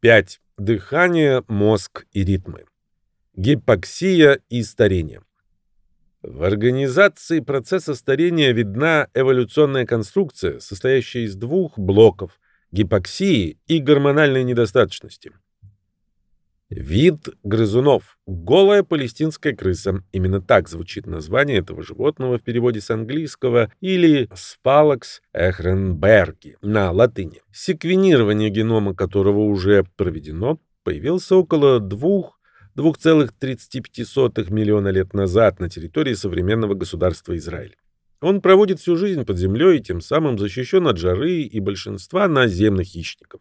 5. Дыхание, мозг и ритмы. Гипоксия и старение. В организации процесса старения видна эволюционная конструкция, состоящая из двух блоков – гипоксии и гормональной недостаточности. Вид грызунов – голая палестинская крыса. Именно так звучит название этого животного в переводе с английского или спалакс эхренберги на латыни. Секвенирование генома которого уже проведено, появился около двух 2,35 миллиона лет назад на территории современного государства Израиль. Он проводит всю жизнь под землей и тем самым защищен от жары и большинства наземных хищников.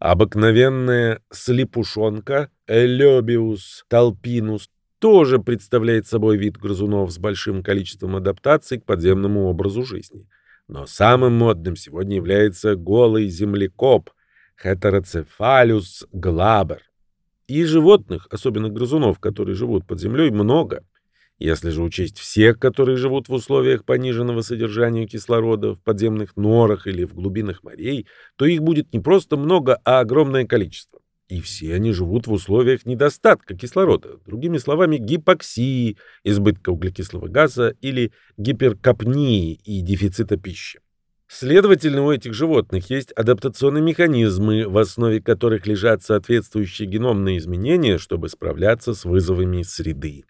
Обыкновенная слепушонка Элебиус талпинус тоже представляет собой вид грызунов с большим количеством адаптаций к подземному образу жизни. Но самым модным сегодня является голый землекоп Heterocephalus glaber. И животных, особенно грызунов, которые живут под землей, много. Если же учесть всех, которые живут в условиях пониженного содержания кислорода в подземных норах или в глубинах морей, то их будет не просто много, а огромное количество. И все они живут в условиях недостатка кислорода, другими словами, гипоксии, избытка углекислого газа или гиперкапнии и дефицита пищи. Следовательно, у этих животных есть адаптационные механизмы, в основе которых лежат соответствующие геномные изменения, чтобы справляться с вызовами среды.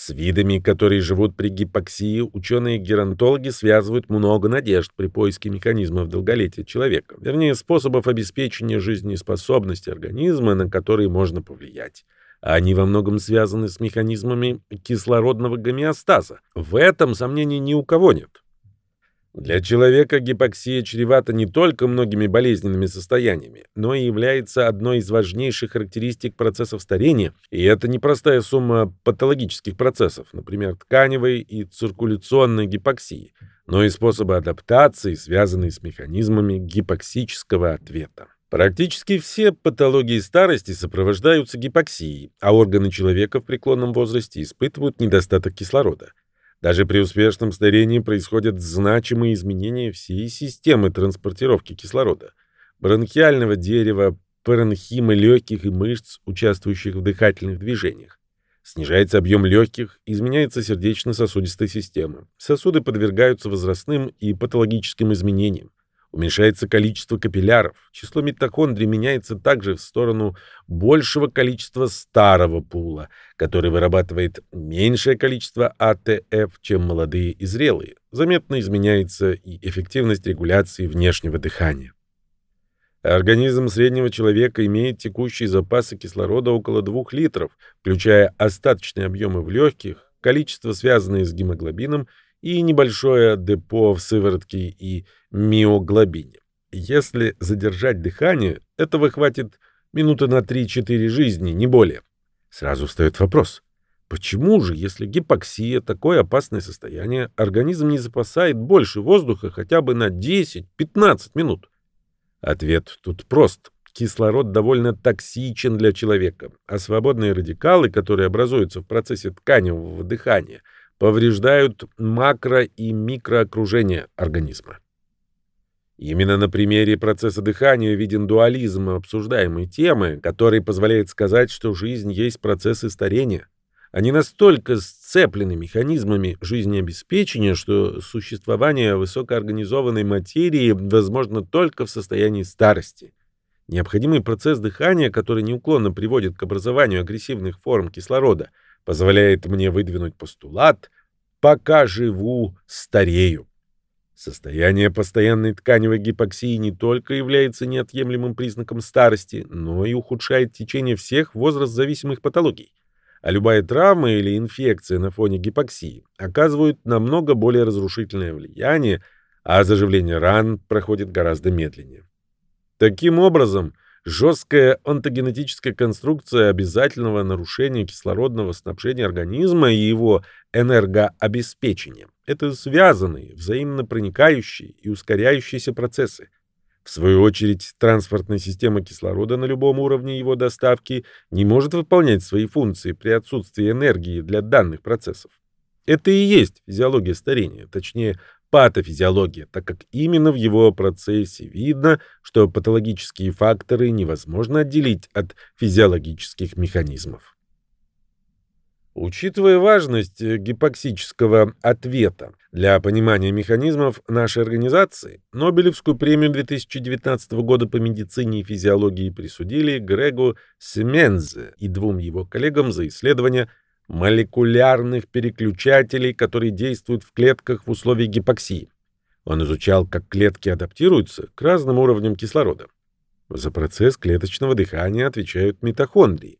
С видами, которые живут при гипоксии, ученые-геронтологи связывают много надежд при поиске механизмов долголетия человека, вернее, способов обеспечения жизнеспособности организма, на которые можно повлиять. Они во многом связаны с механизмами кислородного гомеостаза. В этом сомнений ни у кого нет. Для человека гипоксия чревата не только многими болезненными состояниями, но и является одной из важнейших характеристик процессов старения, и это не простая сумма патологических процессов, например, тканевой и циркуляционной гипоксии, но и способы адаптации, связанные с механизмами гипоксического ответа. Практически все патологии старости сопровождаются гипоксией, а органы человека в преклонном возрасте испытывают недостаток кислорода. Даже при успешном старении происходят значимые изменения всей системы транспортировки кислорода. Бронхиального дерева, паренхимы легких и мышц, участвующих в дыхательных движениях. Снижается объем легких, изменяется сердечно-сосудистая система. Сосуды подвергаются возрастным и патологическим изменениям. Уменьшается количество капилляров, число митохондрий меняется также в сторону большего количества старого пула, который вырабатывает меньшее количество АТФ, чем молодые и зрелые. Заметно изменяется и эффективность регуляции внешнего дыхания. Организм среднего человека имеет текущие запасы кислорода около 2 литров, включая остаточные объемы в легких, количество, связанное с гемоглобином, и небольшое депо в сыворотке и миоглобине. Если задержать дыхание, этого хватит минуты на 3-4 жизни, не более. Сразу встает вопрос. Почему же, если гипоксия такое опасное состояние, организм не запасает больше воздуха хотя бы на 10-15 минут? Ответ тут прост. Кислород довольно токсичен для человека, а свободные радикалы, которые образуются в процессе тканевого дыхания – повреждают макро- и микроокружение организма. Именно на примере процесса дыхания виден дуализм обсуждаемой темы, который позволяет сказать, что жизнь есть процессы старения. Они настолько сцеплены механизмами жизнеобеспечения, что существование высокоорганизованной материи возможно только в состоянии старости. Необходимый процесс дыхания, который неуклонно приводит к образованию агрессивных форм кислорода – позволяет мне выдвинуть постулат «пока живу, старею». Состояние постоянной тканевой гипоксии не только является неотъемлемым признаком старости, но и ухудшает течение всех возраст-зависимых патологий. А любая травма или инфекция на фоне гипоксии оказывают намного более разрушительное влияние, а заживление ран проходит гораздо медленнее. Таким образом, Жесткая онтогенетическая конструкция обязательного нарушения кислородного снабжения организма и его энергообеспечения – это связанные, взаимно проникающие и ускоряющиеся процессы. В свою очередь, транспортная система кислорода на любом уровне его доставки не может выполнять свои функции при отсутствии энергии для данных процессов. Это и есть физиология старения, точнее, патофизиология, так как именно в его процессе видно, что патологические факторы невозможно отделить от физиологических механизмов. Учитывая важность э, гипоксического ответа для понимания механизмов нашей организации, Нобелевскую премию 2019 года по медицине и физиологии присудили Грегу Семензе и двум его коллегам за исследование молекулярных переключателей, которые действуют в клетках в условиях гипоксии. Он изучал, как клетки адаптируются к разным уровням кислорода. За процесс клеточного дыхания отвечают митохондрии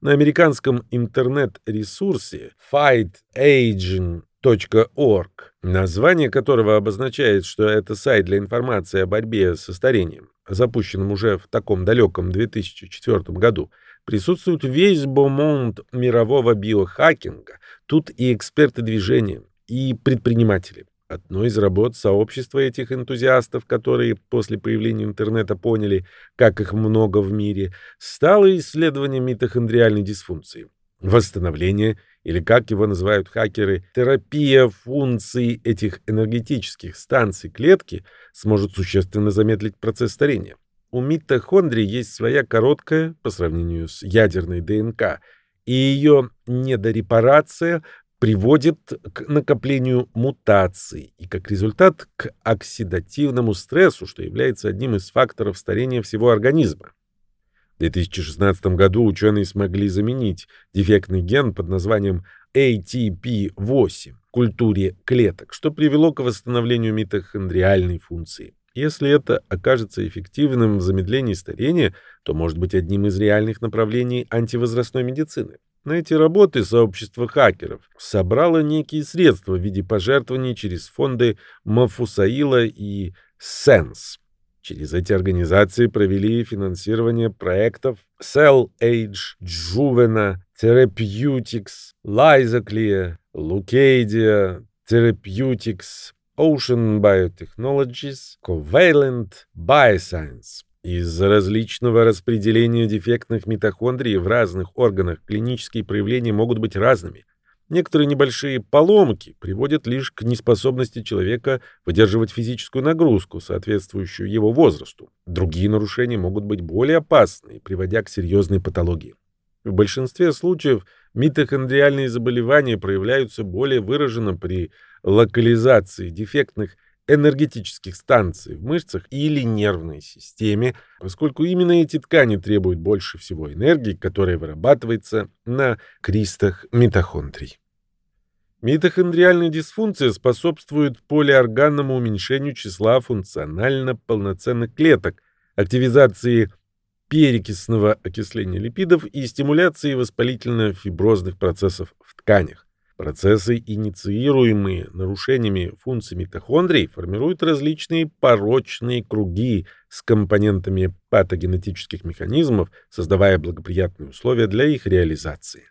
на американском интернет-ресурсе fightaging.org, название которого обозначает, что это сайт для информации о борьбе со старением, запущенном уже в таком далеком 2004 году, присутствует весь бомонд мирового биохакинга, тут и эксперты движения, и предприниматели. Одной из работ сообщества этих энтузиастов, которые после появления интернета поняли, как их много в мире, стало исследование митохондриальной дисфункции. Восстановление, или как его называют хакеры, терапия функций этих энергетических станций клетки сможет существенно замедлить процесс старения. У митохондрий есть своя короткая, по сравнению с ядерной ДНК, и ее недорепарация приводит к накоплению мутаций и, как результат, к оксидативному стрессу, что является одним из факторов старения всего организма. В 2016 году ученые смогли заменить дефектный ген под названием ATP8 в культуре клеток, что привело к восстановлению митохондриальной функции. Если это окажется эффективным в замедлении старения, то может быть одним из реальных направлений антивозрастной медицины. На эти работы сообщество хакеров собрало некие средства в виде пожертвований через фонды Мафусаила и Sense. Через эти организации провели финансирование проектов Cell Age, Juvena, Therapeutics, Lysaclear, Lucadia, Therapeutics, Ocean Biotechnologies, Covalent Bioscience. Из-за различного распределения дефектных митохондрий в разных органах клинические проявления могут быть разными. Некоторые небольшие поломки приводят лишь к неспособности человека выдерживать физическую нагрузку, соответствующую его возрасту. Другие нарушения могут быть более опасны, приводя к серьезной патологии. В большинстве случаев митохондриальные заболевания проявляются более выраженно при локализации дефектных энергетических станций в мышцах или нервной системе, поскольку именно эти ткани требуют больше всего энергии, которая вырабатывается на кристах митохондрий. Митохондриальная дисфункция способствует полиорганному уменьшению числа функционально полноценных клеток, активизации перекисного окисления липидов и стимуляции воспалительно-фиброзных процессов в тканях. Процессы, инициируемые нарушениями функций митохондрий, формируют различные порочные круги с компонентами патогенетических механизмов, создавая благоприятные условия для их реализации.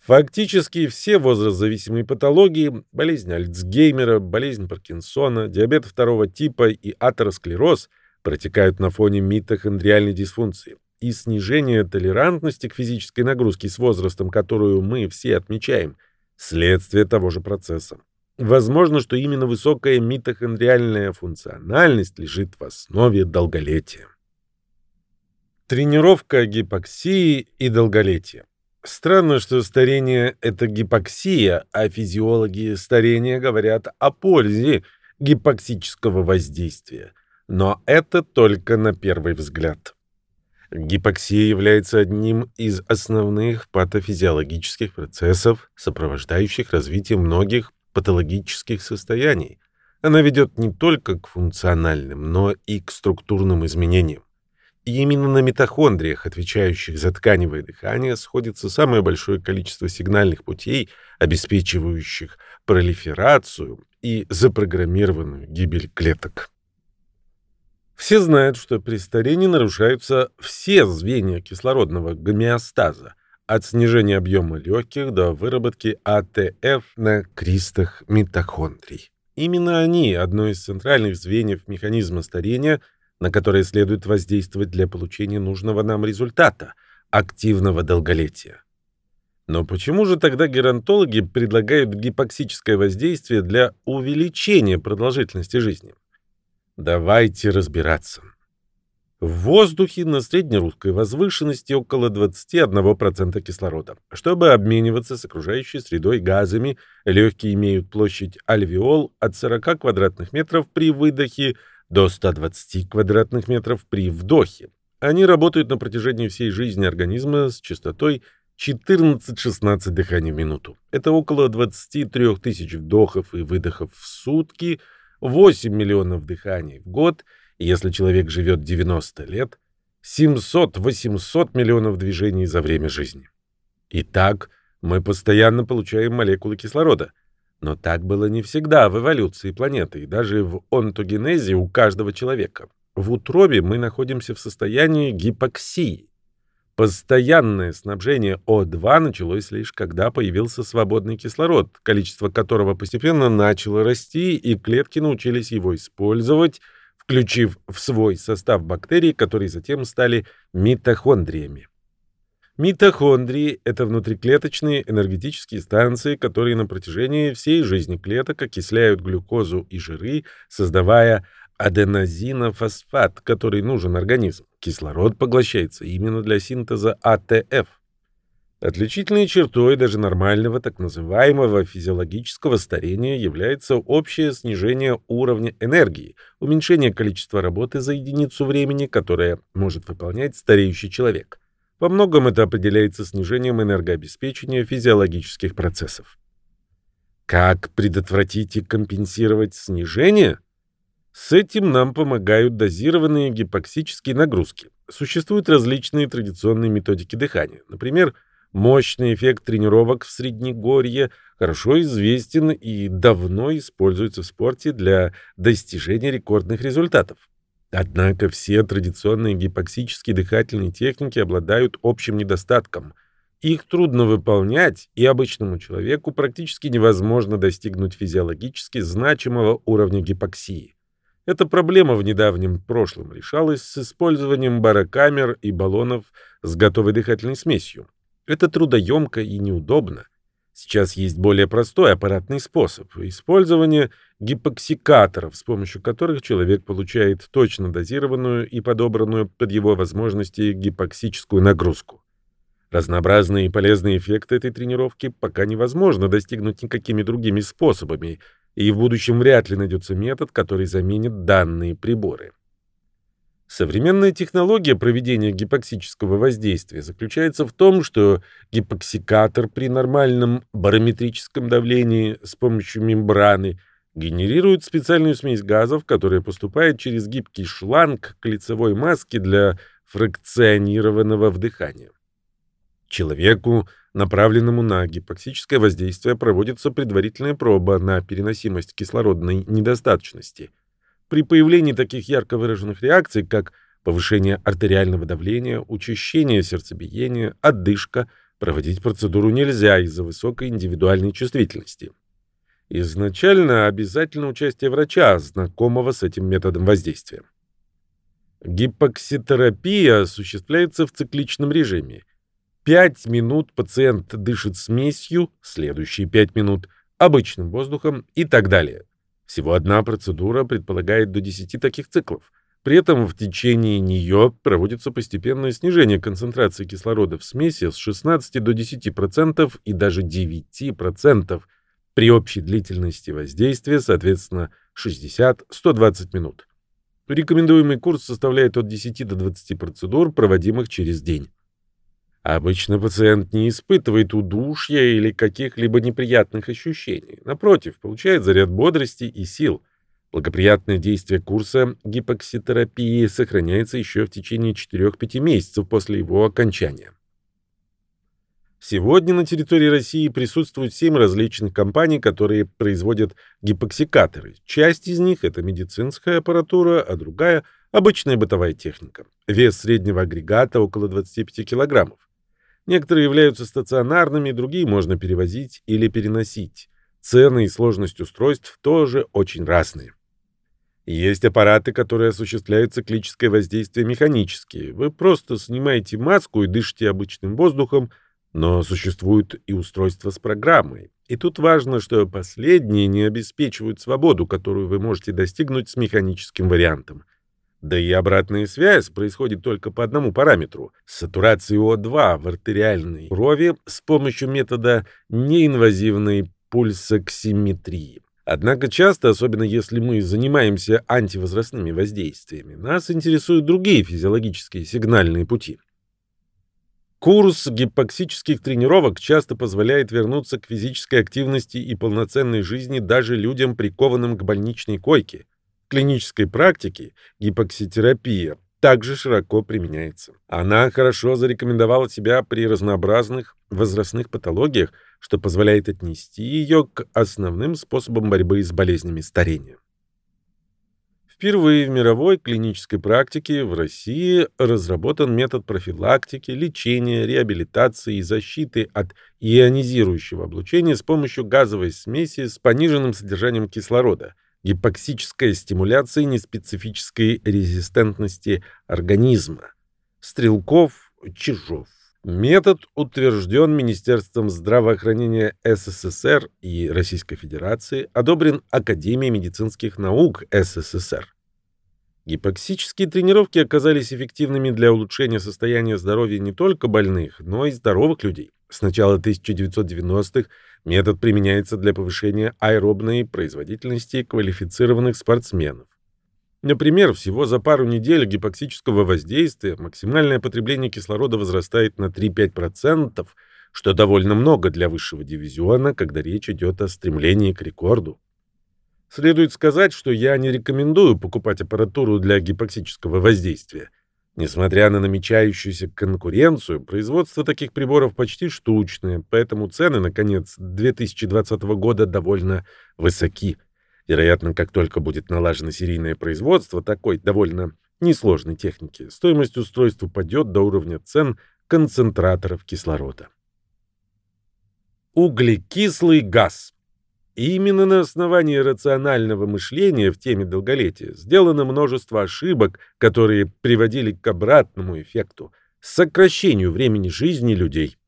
Фактически все возрастзависимые патологии, болезнь Альцгеймера, болезнь Паркинсона, диабет второго типа и атеросклероз протекают на фоне митохондриальной дисфункции и снижение толерантности к физической нагрузке с возрастом, которую мы все отмечаем, следствие того же процесса. Возможно, что именно высокая митохондриальная функциональность лежит в основе долголетия. Тренировка гипоксии и долголетия. Странно, что старение — это гипоксия, а физиологи старения говорят о пользе гипоксического воздействия. Но это только на первый взгляд. Гипоксия является одним из основных патофизиологических процессов, сопровождающих развитие многих патологических состояний. Она ведет не только к функциональным, но и к структурным изменениям. И именно на митохондриях, отвечающих за тканевое дыхание, сходится самое большое количество сигнальных путей, обеспечивающих пролиферацию и запрограммированную гибель клеток. Все знают, что при старении нарушаются все звенья кислородного гомеостаза, от снижения объема легких до выработки АТФ на кристах митохондрий. Именно они – одно из центральных звеньев механизма старения, на которое следует воздействовать для получения нужного нам результата – активного долголетия. Но почему же тогда геронтологи предлагают гипоксическое воздействие для увеличения продолжительности жизни? Давайте разбираться. В воздухе на среднерусской возвышенности около 21% кислорода. Чтобы обмениваться с окружающей средой газами, легкие имеют площадь альвеол от 40 квадратных метров при выдохе до 120 квадратных метров при вдохе. Они работают на протяжении всей жизни организма с частотой 14-16 дыханий в минуту. Это около 23 тысяч вдохов и выдохов в сутки, 8 миллионов дыханий в год – если человек живет 90 лет, 700-800 миллионов движений за время жизни. Итак, мы постоянно получаем молекулы кислорода. Но так было не всегда в эволюции планеты и даже в онтогенезе у каждого человека. В утробе мы находимся в состоянии гипоксии. Постоянное снабжение О2 началось лишь когда появился свободный кислород, количество которого постепенно начало расти, и клетки научились его использовать – включив в свой состав бактерий, которые затем стали митохондриями. Митохондрии – это внутриклеточные энергетические станции, которые на протяжении всей жизни клеток окисляют глюкозу и жиры, создавая аденозинофосфат, который нужен организму. Кислород поглощается именно для синтеза АТФ – Отличительной чертой даже нормального так называемого физиологического старения является общее снижение уровня энергии, уменьшение количества работы за единицу времени, которое может выполнять стареющий человек. Во многом это определяется снижением энергообеспечения физиологических процессов. Как предотвратить и компенсировать снижение? С этим нам помогают дозированные гипоксические нагрузки. Существуют различные традиционные методики дыхания. Например, Мощный эффект тренировок в Среднегорье хорошо известен и давно используется в спорте для достижения рекордных результатов. Однако все традиционные гипоксические дыхательные техники обладают общим недостатком. Их трудно выполнять, и обычному человеку практически невозможно достигнуть физиологически значимого уровня гипоксии. Эта проблема в недавнем прошлом решалась с использованием барокамер и баллонов с готовой дыхательной смесью. Это трудоемко и неудобно. Сейчас есть более простой аппаратный способ – использование гипоксикаторов, с помощью которых человек получает точно дозированную и подобранную под его возможности гипоксическую нагрузку. Разнообразные и полезные эффекты этой тренировки пока невозможно достигнуть никакими другими способами, и в будущем вряд ли найдется метод, который заменит данные приборы. Современная технология проведения гипоксического воздействия заключается в том, что гипоксикатор при нормальном барометрическом давлении с помощью мембраны генерирует специальную смесь газов, которая поступает через гибкий шланг к лицевой маске для фракционированного вдыхания. Человеку, направленному на гипоксическое воздействие, проводится предварительная проба на переносимость кислородной недостаточности – при появлении таких ярко выраженных реакций, как повышение артериального давления, учащение сердцебиения, отдышка, проводить процедуру нельзя из-за высокой индивидуальной чувствительности. Изначально обязательно участие врача, знакомого с этим методом воздействия. Гипокситерапия осуществляется в цикличном режиме. 5 минут пациент дышит смесью, следующие 5 минут обычным воздухом и так далее. Всего одна процедура предполагает до 10 таких циклов. При этом в течение нее проводится постепенное снижение концентрации кислорода в смеси с 16 до 10% и даже 9% при общей длительности воздействия, соответственно, 60-120 минут. Рекомендуемый курс составляет от 10 до 20 процедур, проводимых через день. Обычно пациент не испытывает удушья или каких-либо неприятных ощущений. Напротив, получает заряд бодрости и сил. Благоприятное действие курса гипокситерапии сохраняется еще в течение 4-5 месяцев после его окончания. Сегодня на территории России присутствуют 7 различных компаний, которые производят гипоксикаторы. Часть из них – это медицинская аппаратура, а другая – обычная бытовая техника. Вес среднего агрегата около 25 килограммов. Некоторые являются стационарными, другие можно перевозить или переносить. Цены и сложность устройств тоже очень разные. Есть аппараты, которые осуществляют циклическое воздействие механически. Вы просто снимаете маску и дышите обычным воздухом, Но существуют и устройства с программой. И тут важно, что последние не обеспечивают свободу, которую вы можете достигнуть с механическим вариантом. Да и обратная связь происходит только по одному параметру – сатурации О2 в артериальной крови с помощью метода неинвазивной пульсоксиметрии. Однако часто, особенно если мы занимаемся антивозрастными воздействиями, нас интересуют другие физиологические сигнальные пути. Курс гипоксических тренировок часто позволяет вернуться к физической активности и полноценной жизни даже людям, прикованным к больничной койке. Клинической практике гипокситерапия также широко применяется. Она хорошо зарекомендовала себя при разнообразных возрастных патологиях, что позволяет отнести ее к основным способам борьбы с болезнями старения. Впервые в мировой клинической практике в России разработан метод профилактики, лечения, реабилитации и защиты от ионизирующего облучения с помощью газовой смеси с пониженным содержанием кислорода, гипоксическая стимуляция неспецифической резистентности организма. Стрелков, Чижов. Метод утвержден Министерством здравоохранения СССР и Российской Федерации, одобрен Академией медицинских наук СССР. Гипоксические тренировки оказались эффективными для улучшения состояния здоровья не только больных, но и здоровых людей. С начала 1990-х метод применяется для повышения аэробной производительности квалифицированных спортсменов. Например, всего за пару недель гипоксического воздействия максимальное потребление кислорода возрастает на 3-5%, что довольно много для высшего дивизиона, когда речь идет о стремлении к рекорду. Следует сказать, что я не рекомендую покупать аппаратуру для гипоксического воздействия. Несмотря на намечающуюся конкуренцию, производство таких приборов почти штучное, поэтому цены на конец 2020 года довольно высоки. Вероятно, как только будет налажено серийное производство такой довольно несложной техники, стоимость устройств упадет до уровня цен концентраторов кислорода. Углекислый газ. И именно на основании рационального мышления в теме долголетия сделано множество ошибок, которые приводили к обратному эффекту – сокращению времени жизни людей.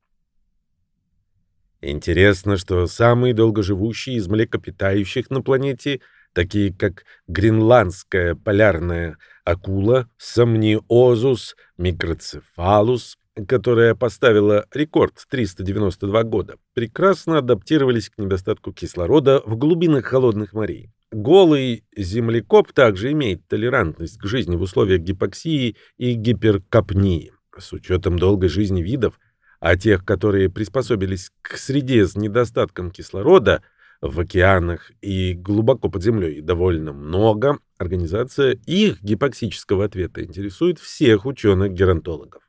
Интересно, что самые долгоживущие из млекопитающих на планете, такие как гренландская полярная акула, сомниозус микроцефалус, которая поставила рекорд 392 года, прекрасно адаптировались к недостатку кислорода в глубинах холодных морей. Голый землекоп также имеет толерантность к жизни в условиях гипоксии и гиперкапнии. С учетом долгой жизни видов, а тех, которые приспособились к среде с недостатком кислорода в океанах и глубоко под землей довольно много, организация их гипоксического ответа интересует всех ученых-геронтологов.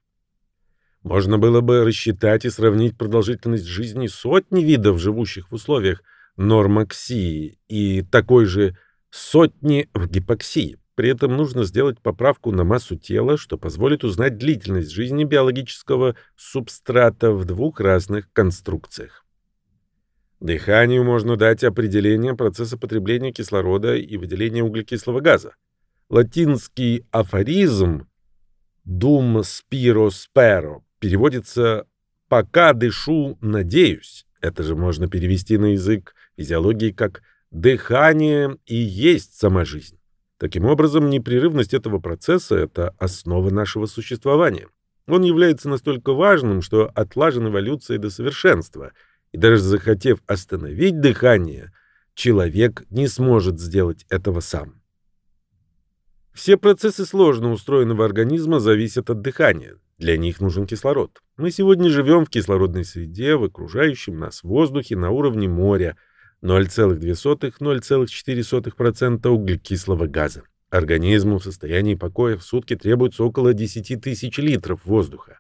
Можно было бы рассчитать и сравнить продолжительность жизни сотни видов, живущих в условиях нормоксии, и такой же сотни в гипоксии. При этом нужно сделать поправку на массу тела, что позволит узнать длительность жизни биологического субстрата в двух разных конструкциях. Дыханию можно дать определение процесса потребления кислорода и выделения углекислого газа. Латинский афоризм «dum spiro spero» переводится «пока дышу, надеюсь». Это же можно перевести на язык физиологии как «дыхание и есть сама жизнь». Таким образом, непрерывность этого процесса — это основа нашего существования. Он является настолько важным, что отлажен эволюцией до совершенства, и даже захотев остановить дыхание, человек не сможет сделать этого сам. Все процессы сложно устроенного организма зависят от дыхания. Для них нужен кислород. Мы сегодня живем в кислородной среде, в окружающем нас воздухе на уровне моря — 0,2-0,4% углекислого газа. Организму в состоянии покоя в сутки требуется около 10 тысяч литров воздуха.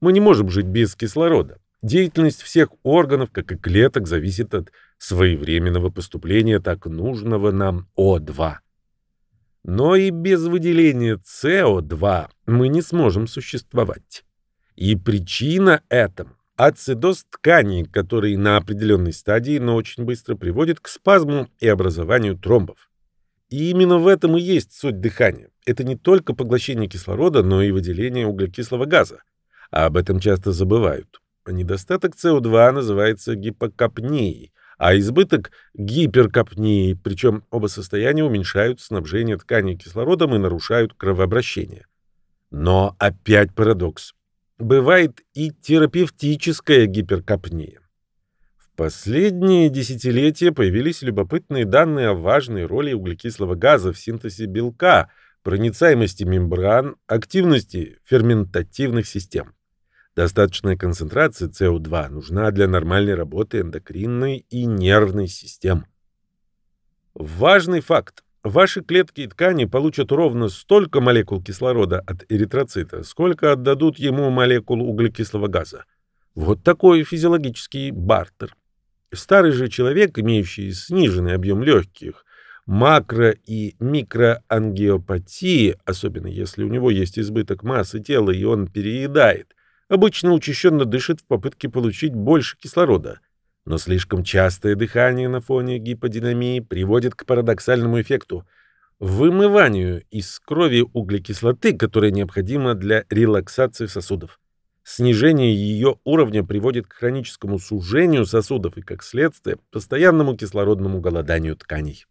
Мы не можем жить без кислорода. Деятельность всех органов, как и клеток, зависит от своевременного поступления так нужного нам О2. Но и без выделения СО2 мы не сможем существовать. И причина этому ацидоз тканей, который на определенной стадии, но очень быстро приводит к спазму и образованию тромбов. И именно в этом и есть суть дыхания. Это не только поглощение кислорода, но и выделение углекислого газа. А об этом часто забывают. Недостаток СО2 называется гипокапнией, а избыток – гиперкапнией, причем оба состояния уменьшают снабжение тканей кислородом и нарушают кровообращение. Но опять парадокс. Бывает и терапевтическая гиперкапния. В последние десятилетия появились любопытные данные о важной роли углекислого газа в синтезе белка, проницаемости мембран, активности ферментативных систем. Достаточная концентрация СО2 нужна для нормальной работы эндокринной и нервной систем. Важный факт. Ваши клетки и ткани получат ровно столько молекул кислорода от эритроцита, сколько отдадут ему молекул углекислого газа. Вот такой физиологический бартер. Старый же человек, имеющий сниженный объем легких, макро- и микроангиопатии, особенно если у него есть избыток массы тела и он переедает, обычно учащенно дышит в попытке получить больше кислорода. Но слишком частое дыхание на фоне гиподинамии приводит к парадоксальному эффекту – вымыванию из крови углекислоты, которая необходима для релаксации сосудов. Снижение ее уровня приводит к хроническому сужению сосудов и, как следствие, постоянному кислородному голоданию тканей.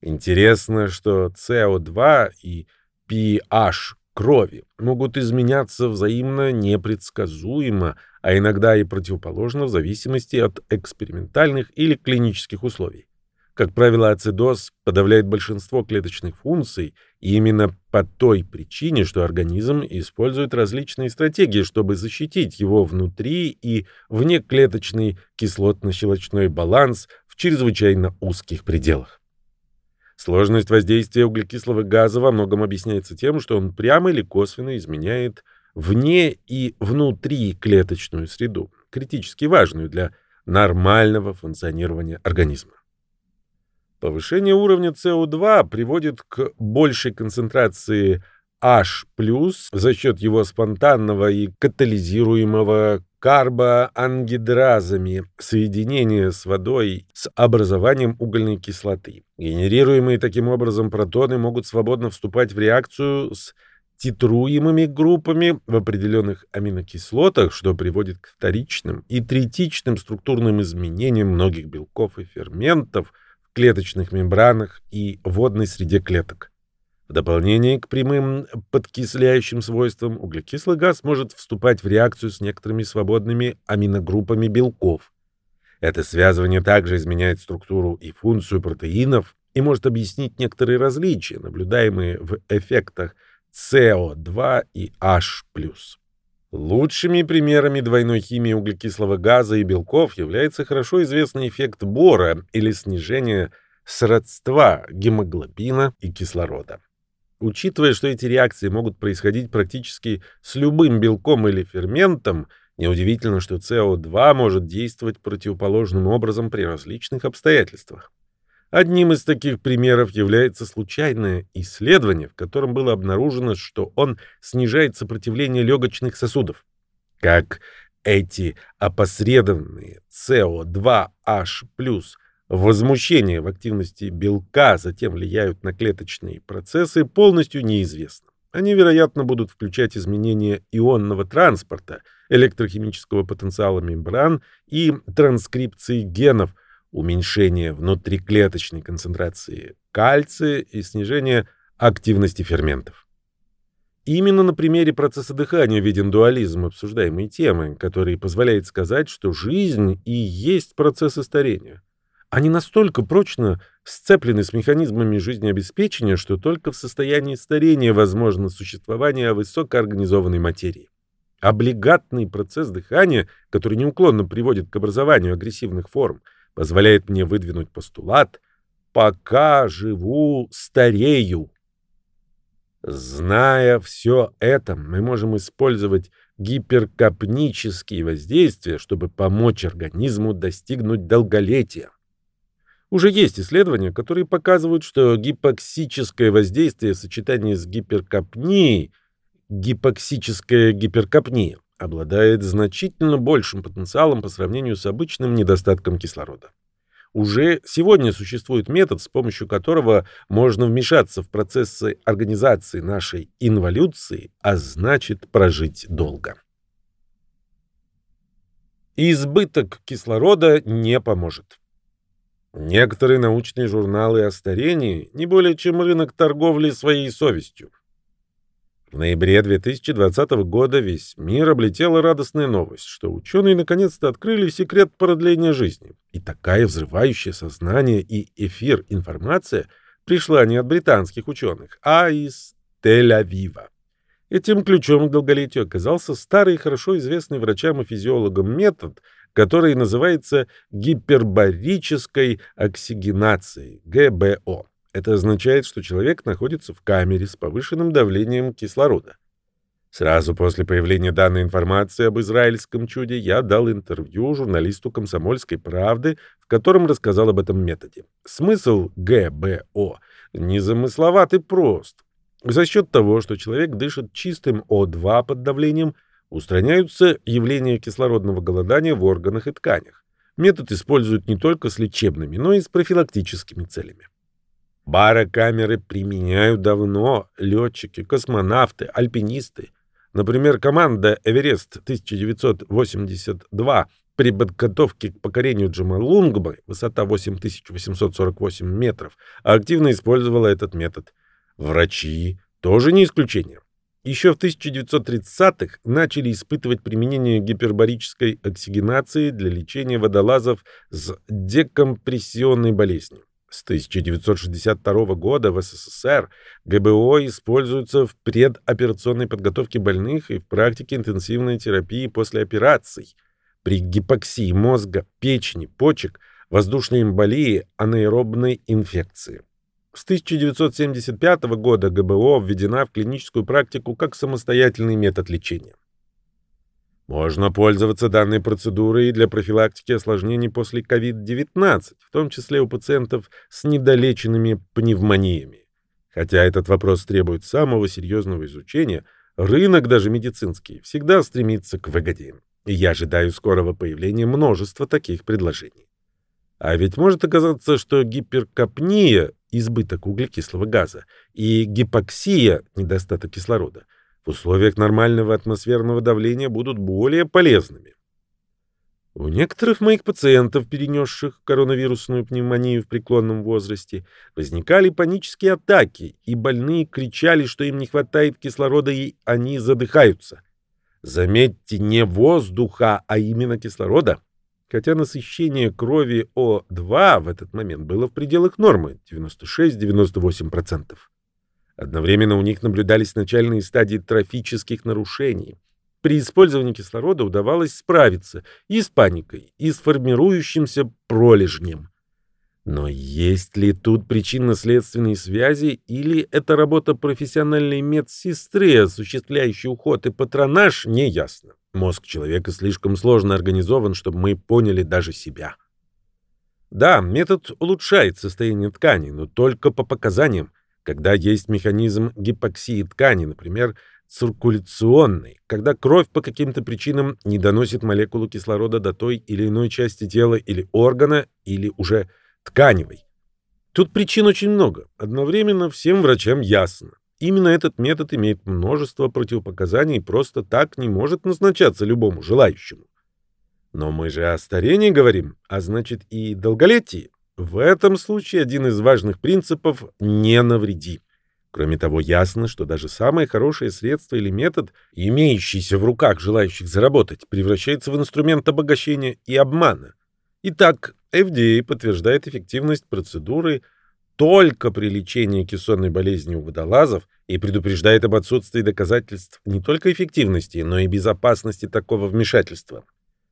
Интересно, что СО2 и pH крови могут изменяться взаимно непредсказуемо, а иногда и противоположно в зависимости от экспериментальных или клинических условий. Как правило, ацидоз подавляет большинство клеточных функций, именно по той причине, что организм использует различные стратегии, чтобы защитить его внутри и внеклеточный кислотно-щелочной баланс в чрезвычайно узких пределах. Сложность воздействия углекислого газа во многом объясняется тем, что он прямо или косвенно изменяет вне и внутри клеточную среду, критически важную для нормального функционирования организма. Повышение уровня СО2 приводит к большей концентрации H+, за счет его спонтанного и катализируемого карбоангидразами соединения с водой с образованием угольной кислоты. Генерируемые таким образом протоны могут свободно вступать в реакцию с титруемыми группами в определенных аминокислотах, что приводит к вторичным и третичным структурным изменениям многих белков и ферментов в клеточных мембранах и водной среде клеток. В дополнение к прямым подкисляющим свойствам углекислый газ может вступать в реакцию с некоторыми свободными аминогруппами белков. Это связывание также изменяет структуру и функцию протеинов и может объяснить некоторые различия, наблюдаемые в эффектах СО2 и H+. Лучшими примерами двойной химии углекислого газа и белков является хорошо известный эффект Бора или снижение сродства гемоглобина и кислорода. Учитывая, что эти реакции могут происходить практически с любым белком или ферментом, неудивительно, что СО2 может действовать противоположным образом при различных обстоятельствах. Одним из таких примеров является случайное исследование, в котором было обнаружено, что он снижает сопротивление легочных сосудов. Как эти опосредованные СО2H+, Возмущение в активности белка затем влияют на клеточные процессы полностью неизвестно. Они, вероятно, будут включать изменения ионного транспорта, электрохимического потенциала мембран и транскрипции генов, уменьшение внутриклеточной концентрации кальция и снижение активности ферментов. Именно на примере процесса дыхания виден дуализм обсуждаемой темы, который позволяет сказать, что жизнь и есть процессы старения. Они настолько прочно сцеплены с механизмами жизнеобеспечения, что только в состоянии старения возможно существование высокоорганизованной материи. Облигатный процесс дыхания, который неуклонно приводит к образованию агрессивных форм, позволяет мне выдвинуть постулат «пока живу, старею». Зная все это, мы можем использовать гиперкапнические воздействия, чтобы помочь организму достигнуть долголетия. Уже есть исследования, которые показывают, что гипоксическое воздействие в сочетании с гиперкапнией, гипоксическая гиперкапния, обладает значительно большим потенциалом по сравнению с обычным недостатком кислорода. Уже сегодня существует метод, с помощью которого можно вмешаться в процессы организации нашей инволюции, а значит прожить долго. Избыток кислорода не поможет. Некоторые научные журналы о старении не более чем рынок торговли своей совестью. В ноябре 2020 года весь мир облетела радостная новость, что ученые наконец-то открыли секрет продления жизни. И такая взрывающая сознание и эфир информация пришла не от британских ученых, а из Тель-Авива. Этим ключом к долголетию оказался старый, хорошо известный врачам и физиологам метод, который называется гипербарической оксигенацией, ГБО. Это означает, что человек находится в камере с повышенным давлением кислорода. Сразу после появления данной информации об израильском чуде я дал интервью журналисту «Комсомольской правды», в котором рассказал об этом методе. Смысл ГБО незамысловат и прост. За счет того, что человек дышит чистым О2 под давлением, устраняются явления кислородного голодания в органах и тканях. Метод используют не только с лечебными, но и с профилактическими целями. Барокамеры применяют давно летчики, космонавты, альпинисты. Например, команда «Эверест» 1982 при подготовке к покорению Джамалунгмы, высота 8848 метров, активно использовала этот метод – Врачи тоже не исключение. Еще в 1930-х начали испытывать применение гипербарической оксигенации для лечения водолазов с декомпрессионной болезнью. С 1962 года в СССР ГБО используется в предоперационной подготовке больных и в практике интенсивной терапии после операций. При гипоксии мозга, печени, почек, воздушной эмболии, анаэробной инфекции. С 1975 года ГБО введена в клиническую практику как самостоятельный метод лечения. Можно пользоваться данной процедурой для профилактики осложнений после COVID-19, в том числе у пациентов с недолеченными пневмониями. Хотя этот вопрос требует самого серьезного изучения, рынок, даже медицинский, всегда стремится к выгоде. И я ожидаю скорого появления множества таких предложений. А ведь может оказаться, что гиперкапния избыток углекислого газа, и гипоксия, недостаток кислорода, в условиях нормального атмосферного давления будут более полезными. У некоторых моих пациентов, перенесших коронавирусную пневмонию в преклонном возрасте, возникали панические атаки, и больные кричали, что им не хватает кислорода, и они задыхаются. Заметьте, не воздуха, а именно кислорода хотя насыщение крови О2 в этот момент было в пределах нормы 96-98%. Одновременно у них наблюдались начальные стадии трофических нарушений. При использовании кислорода удавалось справиться и с паникой, и с формирующимся пролежнем. Но есть ли тут причинно-следственные связи, или это работа профессиональной медсестры, осуществляющей уход и патронаж, неясно. Мозг человека слишком сложно организован, чтобы мы поняли даже себя. Да, метод улучшает состояние ткани, но только по показаниям. Когда есть механизм гипоксии ткани, например, циркуляционный, когда кровь по каким-то причинам не доносит молекулу кислорода до той или иной части тела или органа, или уже тканевой. Тут причин очень много. Одновременно всем врачам ясно. Именно этот метод имеет множество противопоказаний и просто так не может назначаться любому желающему. Но мы же о старении говорим, а значит и долголетии. В этом случае один из важных принципов – не навреди. Кроме того, ясно, что даже самое хорошее средство или метод, имеющийся в руках желающих заработать, превращается в инструмент обогащения и обмана. Итак, FDA подтверждает эффективность процедуры – только при лечении кессонной болезни у водолазов и предупреждает об отсутствии доказательств не только эффективности, но и безопасности такого вмешательства.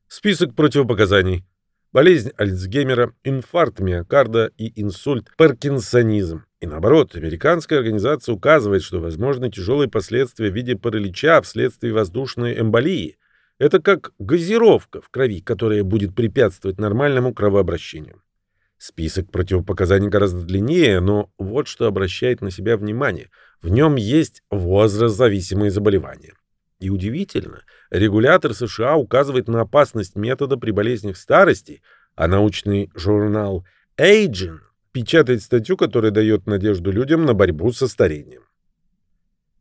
Список противопоказаний. Болезнь Альцгеймера, инфаркт миокарда и инсульт, паркинсонизм. И наоборот, американская организация указывает, что возможны тяжелые последствия в виде паралича вследствие воздушной эмболии. Это как газировка в крови, которая будет препятствовать нормальному кровообращению. Список противопоказаний гораздо длиннее, но вот что обращает на себя внимание. В нем есть возраст-зависимые заболевания. И удивительно, регулятор США указывает на опасность метода при болезнях старости, а научный журнал Aging печатает статью, которая дает надежду людям на борьбу со старением.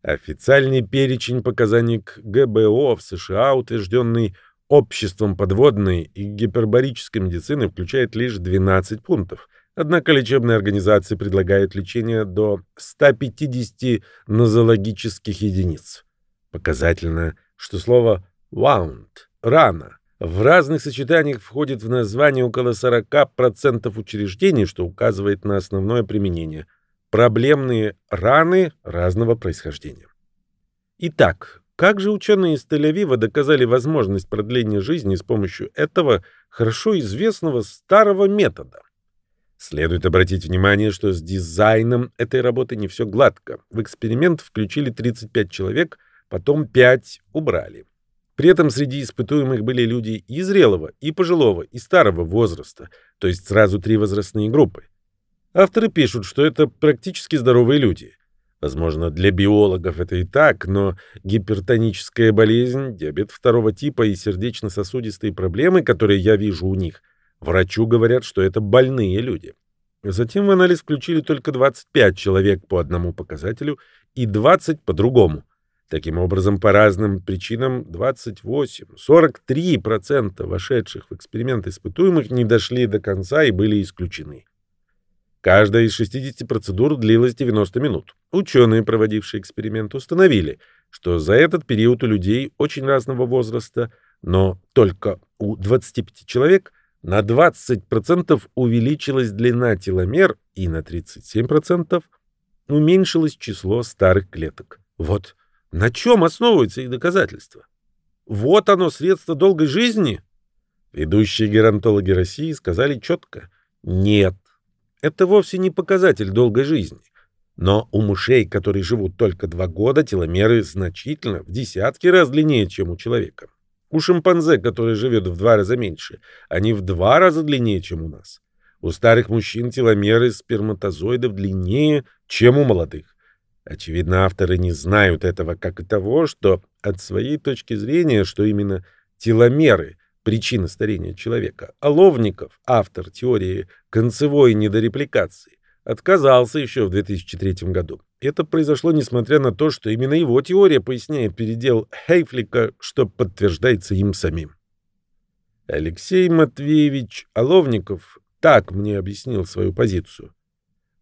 Официальный перечень показаний к ГБО в США, утвержденный обществом подводной и гипербарической медицины включает лишь 12 пунктов. Однако лечебные организации предлагают лечение до 150 нозологических единиц. Показательно, что слово «wound» — «рана» в разных сочетаниях входит в название около 40% учреждений, что указывает на основное применение – проблемные раны разного происхождения. Итак, как же ученые из Тель-Авива доказали возможность продления жизни с помощью этого хорошо известного старого метода? Следует обратить внимание, что с дизайном этой работы не все гладко. В эксперимент включили 35 человек, потом 5 убрали. При этом среди испытуемых были люди и зрелого, и пожилого, и старого возраста, то есть сразу три возрастные группы. Авторы пишут, что это практически здоровые люди. Возможно, для биологов это и так, но гипертоническая болезнь, диабет второго типа и сердечно-сосудистые проблемы, которые я вижу у них, врачу говорят, что это больные люди. Затем в анализ включили только 25 человек по одному показателю и 20 по другому. Таким образом, по разным причинам 28-43% вошедших в эксперимент испытуемых не дошли до конца и были исключены. Каждая из 60 процедур длилась 90 минут. Ученые, проводившие эксперимент, установили, что за этот период у людей очень разного возраста, но только у 25 человек на 20% увеличилась длина теломер и на 37% уменьшилось число старых клеток. Вот на чем основываются их доказательства. Вот оно, средство долгой жизни. Ведущие геронтологи России сказали четко «нет». Это вовсе не показатель долгой жизни. Но у мышей, которые живут только два года, теломеры значительно, в десятки раз длиннее, чем у человека. У шимпанзе, который живет в два раза меньше, они в два раза длиннее, чем у нас. У старых мужчин теломеры сперматозоидов длиннее, чем у молодых. Очевидно, авторы не знают этого, как и того, что от своей точки зрения, что именно теломеры причина старения человека. Оловников, автор теории концевой недорепликации, отказался еще в 2003 году. Это произошло несмотря на то, что именно его теория поясняет передел Хейфлика, что подтверждается им самим. Алексей Матвеевич Оловников так мне объяснил свою позицию.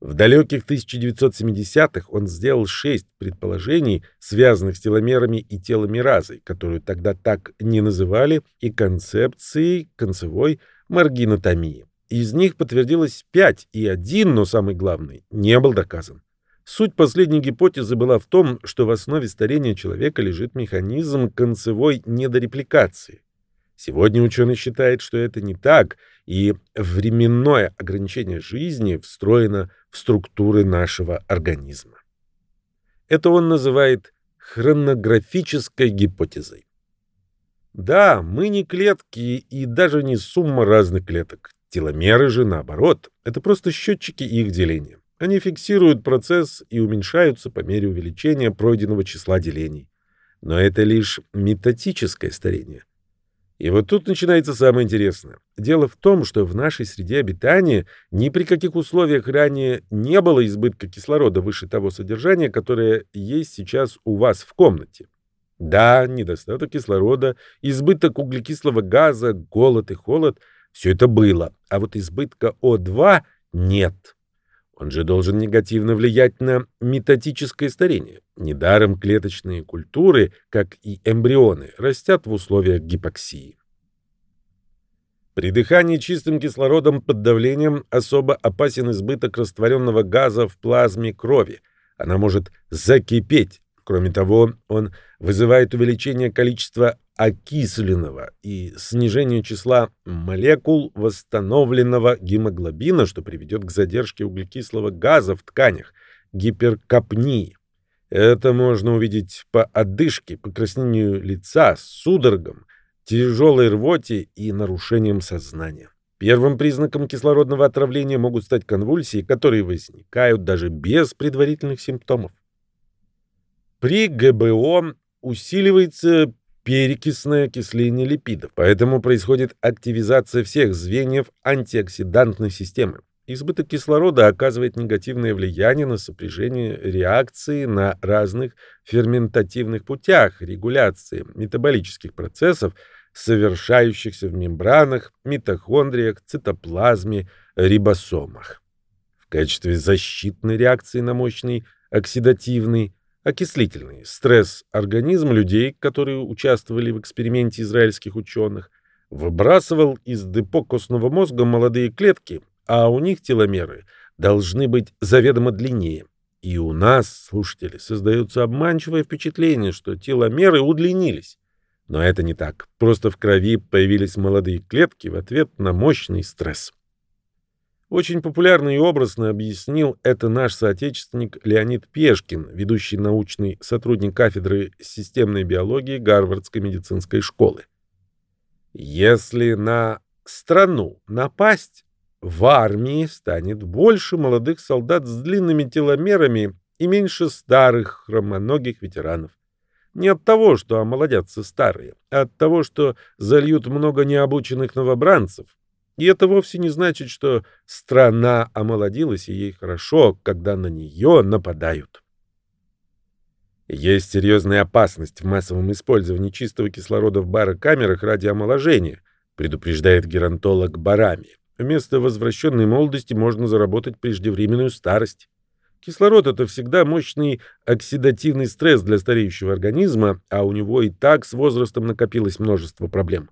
В далеких 1970-х он сделал шесть предположений, связанных с теломерами и теломеразой, которую тогда так не называли, и концепцией концевой маргинотомии. Из них подтвердилось пять, и один, но самый главный, не был доказан. Суть последней гипотезы была в том, что в основе старения человека лежит механизм концевой недорепликации. Сегодня ученый считает, что это не так, и временное ограничение жизни встроено в структуры нашего организма. Это он называет хронографической гипотезой. Да, мы не клетки и даже не сумма разных клеток. Теломеры же, наоборот, это просто счетчики их деления. Они фиксируют процесс и уменьшаются по мере увеличения пройденного числа делений. Но это лишь метатическое старение. И вот тут начинается самое интересное. Дело в том, что в нашей среде обитания ни при каких условиях ранее не было избытка кислорода выше того содержания, которое есть сейчас у вас в комнате. Да, недостаток кислорода, избыток углекислого газа, голод и холод — все это было, а вот избытка О2 нет. Он же должен негативно влиять на метатическое старение. Недаром клеточные культуры, как и эмбрионы, растят в условиях гипоксии. При дыхании чистым кислородом под давлением особо опасен избыток растворенного газа в плазме крови. Она может закипеть. Кроме того, он вызывает увеличение количества окисленного и снижение числа молекул восстановленного гемоглобина, что приведет к задержке углекислого газа в тканях, гиперкапнии. Это можно увидеть по одышке, покраснению лица, судорогам, тяжелой рвоте и нарушением сознания. Первым признаком кислородного отравления могут стать конвульсии, которые возникают даже без предварительных симптомов. При ГБО усиливается перекисное окисление липидов, поэтому происходит активизация всех звеньев антиоксидантной системы. Избыток кислорода оказывает негативное влияние на сопряжение реакции на разных ферментативных путях регуляции метаболических процессов, совершающихся в мембранах, митохондриях, цитоплазме, рибосомах. В качестве защитной реакции на мощный оксидативный, окислительный стресс организм людей, которые участвовали в эксперименте израильских ученых, выбрасывал из депо костного мозга молодые клетки, а у них теломеры должны быть заведомо длиннее. И у нас, слушатели, создается обманчивое впечатление, что теломеры удлинились. Но это не так. Просто в крови появились молодые клетки в ответ на мощный стресс. Очень популярно и образно объяснил это наш соотечественник Леонид Пешкин, ведущий научный сотрудник кафедры системной биологии Гарвардской медицинской школы. Если на страну напасть, в армии станет больше молодых солдат с длинными теломерами и меньше старых хромоногих ветеранов. Не от того, что омолодятся старые, а от того, что зальют много необученных новобранцев. И это вовсе не значит, что страна омолодилась и ей хорошо, когда на нее нападают. Есть серьезная опасность в массовом использовании чистого кислорода в барокамерах ради омоложения, предупреждает геронтолог Барами. Вместо возвращенной молодости можно заработать преждевременную старость. Кислород — это всегда мощный оксидативный стресс для стареющего организма, а у него и так с возрастом накопилось множество проблем.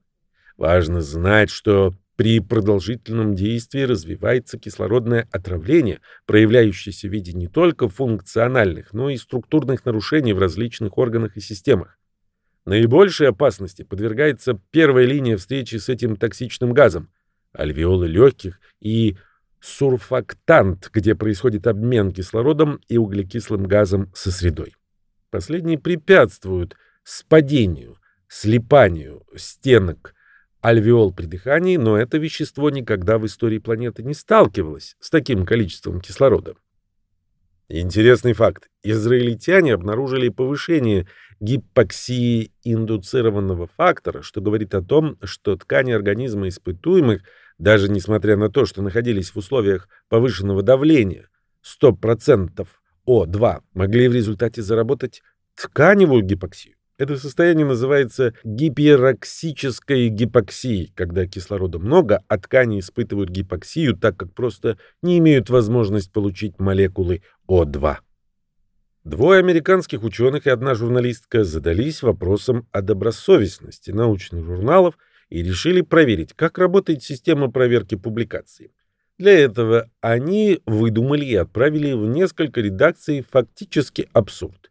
Важно знать, что при продолжительном действии развивается кислородное отравление, проявляющееся в виде не только функциональных, но и структурных нарушений в различных органах и системах. Наибольшей опасности подвергается первая линия встречи с этим токсичным газом альвеолы легких и сурфактант, где происходит обмен кислородом и углекислым газом со средой. Последние препятствуют спадению, слипанию стенок альвеол при дыхании, но это вещество никогда в истории планеты не сталкивалось с таким количеством кислорода. Интересный факт. Израильтяне обнаружили повышение гипоксии индуцированного фактора, что говорит о том, что ткани организма испытуемых, даже несмотря на то, что находились в условиях повышенного давления, 100% О2, могли в результате заработать тканевую гипоксию. Это состояние называется гипероксической гипоксией, когда кислорода много, а ткани испытывают гипоксию, так как просто не имеют возможность получить молекулы О2. Двое американских ученых и одна журналистка задались вопросом о добросовестности научных журналов и решили проверить, как работает система проверки публикаций. Для этого они выдумали и отправили в несколько редакций фактически абсурд.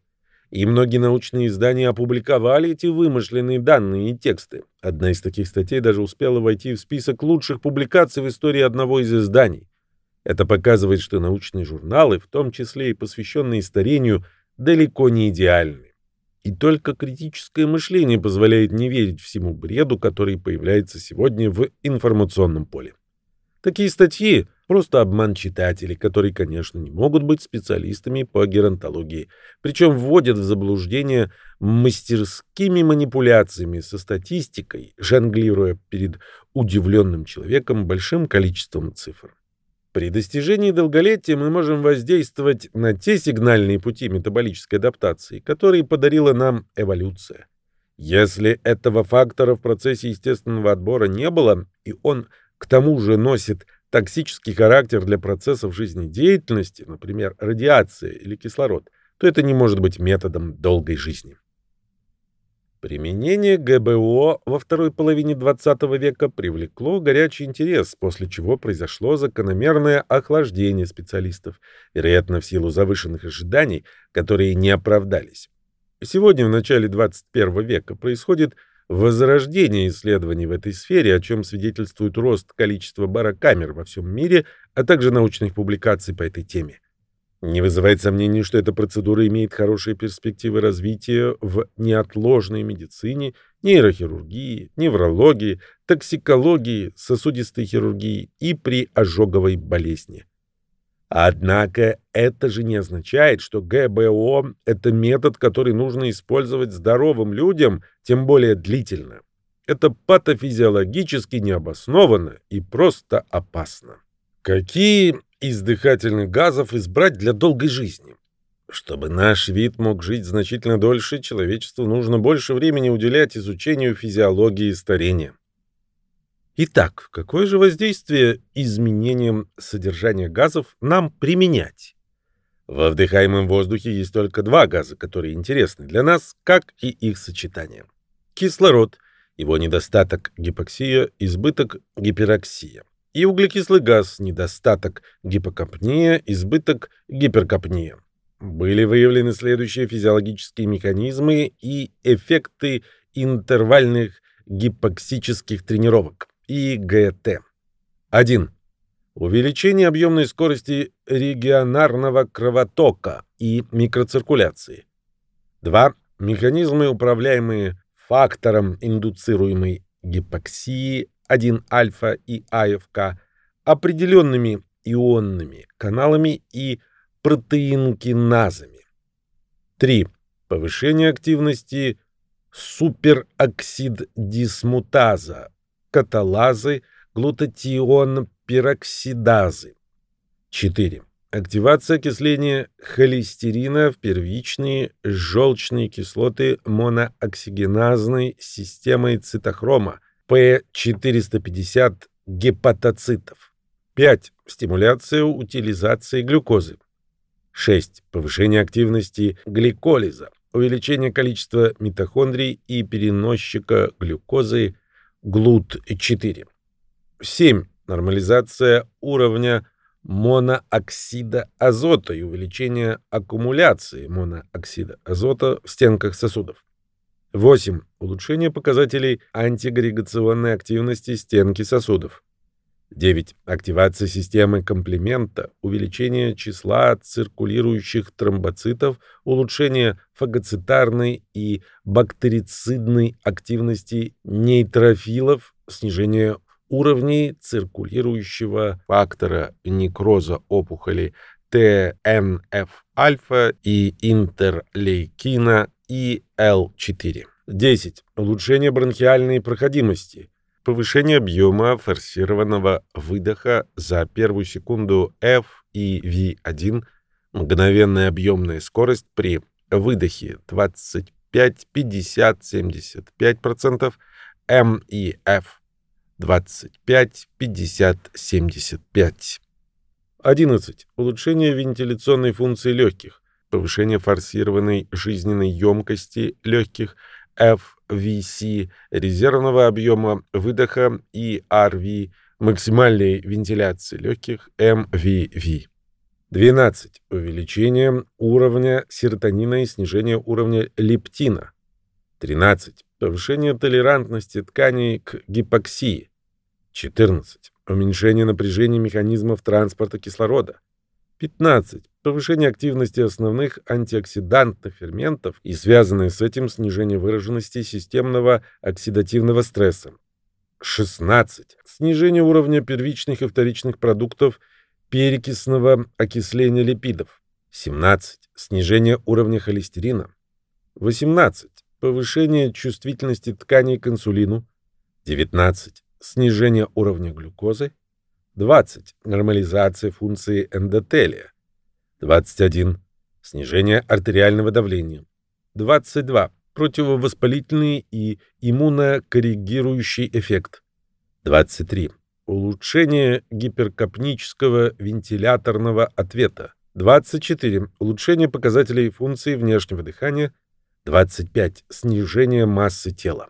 И многие научные издания опубликовали эти вымышленные данные и тексты. Одна из таких статей даже успела войти в список лучших публикаций в истории одного из изданий. Это показывает, что научные журналы, в том числе и посвященные старению, далеко не идеальны. И только критическое мышление позволяет не верить всему бреду, который появляется сегодня в информационном поле. Такие статьи Просто обман читателей, которые, конечно, не могут быть специалистами по геронтологии, причем вводят в заблуждение мастерскими манипуляциями со статистикой, жонглируя перед удивленным человеком большим количеством цифр. При достижении долголетия мы можем воздействовать на те сигнальные пути метаболической адаптации, которые подарила нам эволюция. Если этого фактора в процессе естественного отбора не было, и он к тому же носит токсический характер для процессов жизнедеятельности, например, радиация или кислород, то это не может быть методом долгой жизни. Применение ГБО во второй половине XX века привлекло горячий интерес, после чего произошло закономерное охлаждение специалистов, вероятно, в силу завышенных ожиданий, которые не оправдались. Сегодня, в начале XXI века, происходит возрождение исследований в этой сфере, о чем свидетельствует рост количества барокамер во всем мире, а также научных публикаций по этой теме. Не вызывает сомнений, что эта процедура имеет хорошие перспективы развития в неотложной медицине, нейрохирургии, неврологии, токсикологии, сосудистой хирургии и при ожоговой болезни. Однако это же не означает, что ГБО – это метод, который нужно использовать здоровым людям, тем более длительно. Это патофизиологически необоснованно и просто опасно. Какие из дыхательных газов избрать для долгой жизни? Чтобы наш вид мог жить значительно дольше, человечеству нужно больше времени уделять изучению физиологии старения. Итак, какое же воздействие изменением содержания газов нам применять? Во вдыхаемом воздухе есть только два газа, которые интересны для нас, как и их сочетание. Кислород, его недостаток гипоксия, избыток гипероксия. И углекислый газ, недостаток гипокапния, избыток гиперкапния. Были выявлены следующие физиологические механизмы и эффекты интервальных гипоксических тренировок, ИГТ. 1. Увеличение объемной скорости регионарного кровотока и микроциркуляции. 2. Механизмы, управляемые фактором индуцируемой гипоксии 1-альфа и АФК, определенными ионными каналами и протеинкиназами. 3. Повышение активности супероксид-дисмутаза, каталазы, глутатион пероксидазы. 4. Активация окисления холестерина в первичные желчные кислоты монооксигеназной системой цитохрома P450 гепатоцитов. 5. Стимуляция утилизации глюкозы. 6. Повышение активности гликолиза, увеличение количества митохондрий и переносчика глюкозы ГЛУТ-4. 7. Нормализация уровня монооксида азота и увеличение аккумуляции монооксида азота в стенках сосудов. 8. Улучшение показателей антиагрегационной активности стенки сосудов. 9. Активация системы комплемента, увеличение числа циркулирующих тромбоцитов, улучшение фагоцитарной и бактерицидной активности нейтрофилов, снижение уровней циркулирующего фактора некроза опухоли ТНФ-альфа и интерлейкина ИЛ-4. 10. Улучшение бронхиальной проходимости. Повышение объема форсированного выдоха за первую секунду F и V1. Мгновенная объемная скорость при выдохе 25, 50, 75%. M и F 25, 50, 75. 11. Улучшение вентиляционной функции легких, повышение форсированной жизненной емкости легких, FVC, резервного объема выдоха и RV, максимальной вентиляции легких, MVV. 12. Увеличение уровня серотонина и снижение уровня лептина. 13. Повышение толерантности тканей к гипоксии. 14. Уменьшение напряжения механизмов транспорта кислорода. 15. Повышение активности основных антиоксидантных ферментов и связанное с этим снижение выраженности системного оксидативного стресса. 16. Снижение уровня первичных и вторичных продуктов перекисного окисления липидов. 17. Снижение уровня холестерина. 18. Повышение чувствительности тканей к инсулину. 19 снижение уровня глюкозы, 20 нормализация функции эндотелия, 21 снижение артериального давления, 22 противовоспалительный и иммунокоррегирующий эффект, 23 улучшение гиперкапнического вентиляторного ответа, 24 улучшение показателей функции внешнего дыхания, 25 снижение массы тела.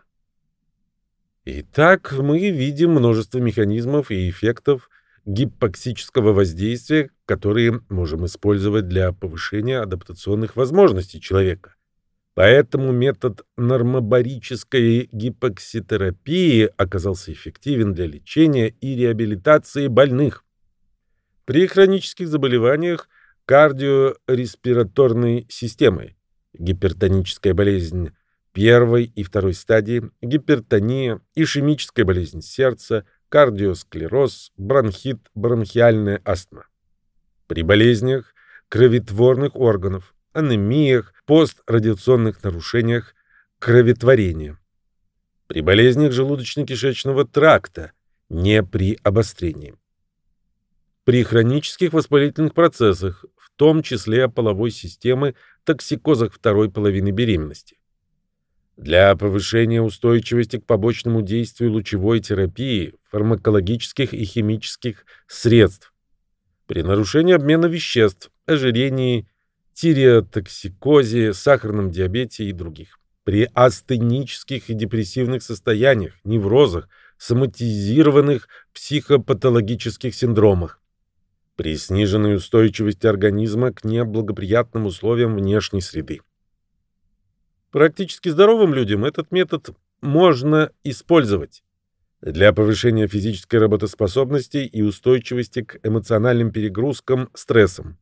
Итак, мы видим множество механизмов и эффектов гипоксического воздействия, которые можем использовать для повышения адаптационных возможностей человека. Поэтому метод нормобарической гипокситерапии оказался эффективен для лечения и реабилитации больных. При хронических заболеваниях кардиореспираторной системы, гипертоническая болезнь первой и второй стадии, гипертония, ишемическая болезнь сердца, кардиосклероз, бронхит, бронхиальная астма. При болезнях кроветворных органов, анемиях, пострадиационных нарушениях кроветворения. При болезнях желудочно-кишечного тракта, не при обострении. При хронических воспалительных процессах, в том числе половой системы, токсикозах второй половины беременности. Для повышения устойчивости к побочному действию лучевой терапии, фармакологических и химических средств, при нарушении обмена веществ, ожирении, тиреотоксикозе, сахарном диабете и других. При астенических и депрессивных состояниях, неврозах, соматизированных психопатологических синдромах. При сниженной устойчивости организма к неблагоприятным условиям внешней среды. Практически здоровым людям этот метод можно использовать для повышения физической работоспособности и устойчивости к эмоциональным перегрузкам, стрессам,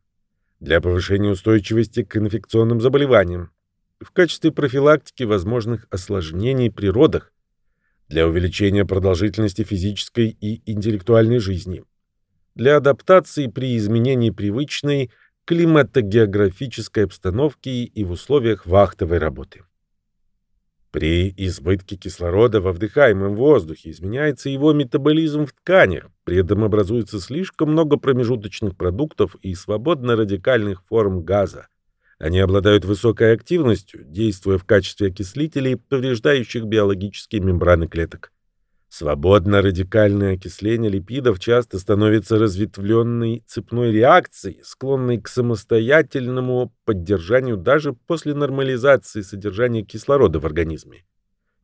для повышения устойчивости к инфекционным заболеваниям, в качестве профилактики возможных осложнений при родах, для увеличения продолжительности физической и интеллектуальной жизни, для адаптации при изменении привычной климатогеографической обстановки и в условиях вахтовой работы. При избытке кислорода во вдыхаемом воздухе изменяется его метаболизм в тканях, при этом образуется слишком много промежуточных продуктов и свободно-радикальных форм газа. Они обладают высокой активностью, действуя в качестве окислителей, повреждающих биологические мембраны клеток. Свободно-радикальное окисление липидов часто становится разветвленной цепной реакцией, склонной к самостоятельному поддержанию даже после нормализации содержания кислорода в организме.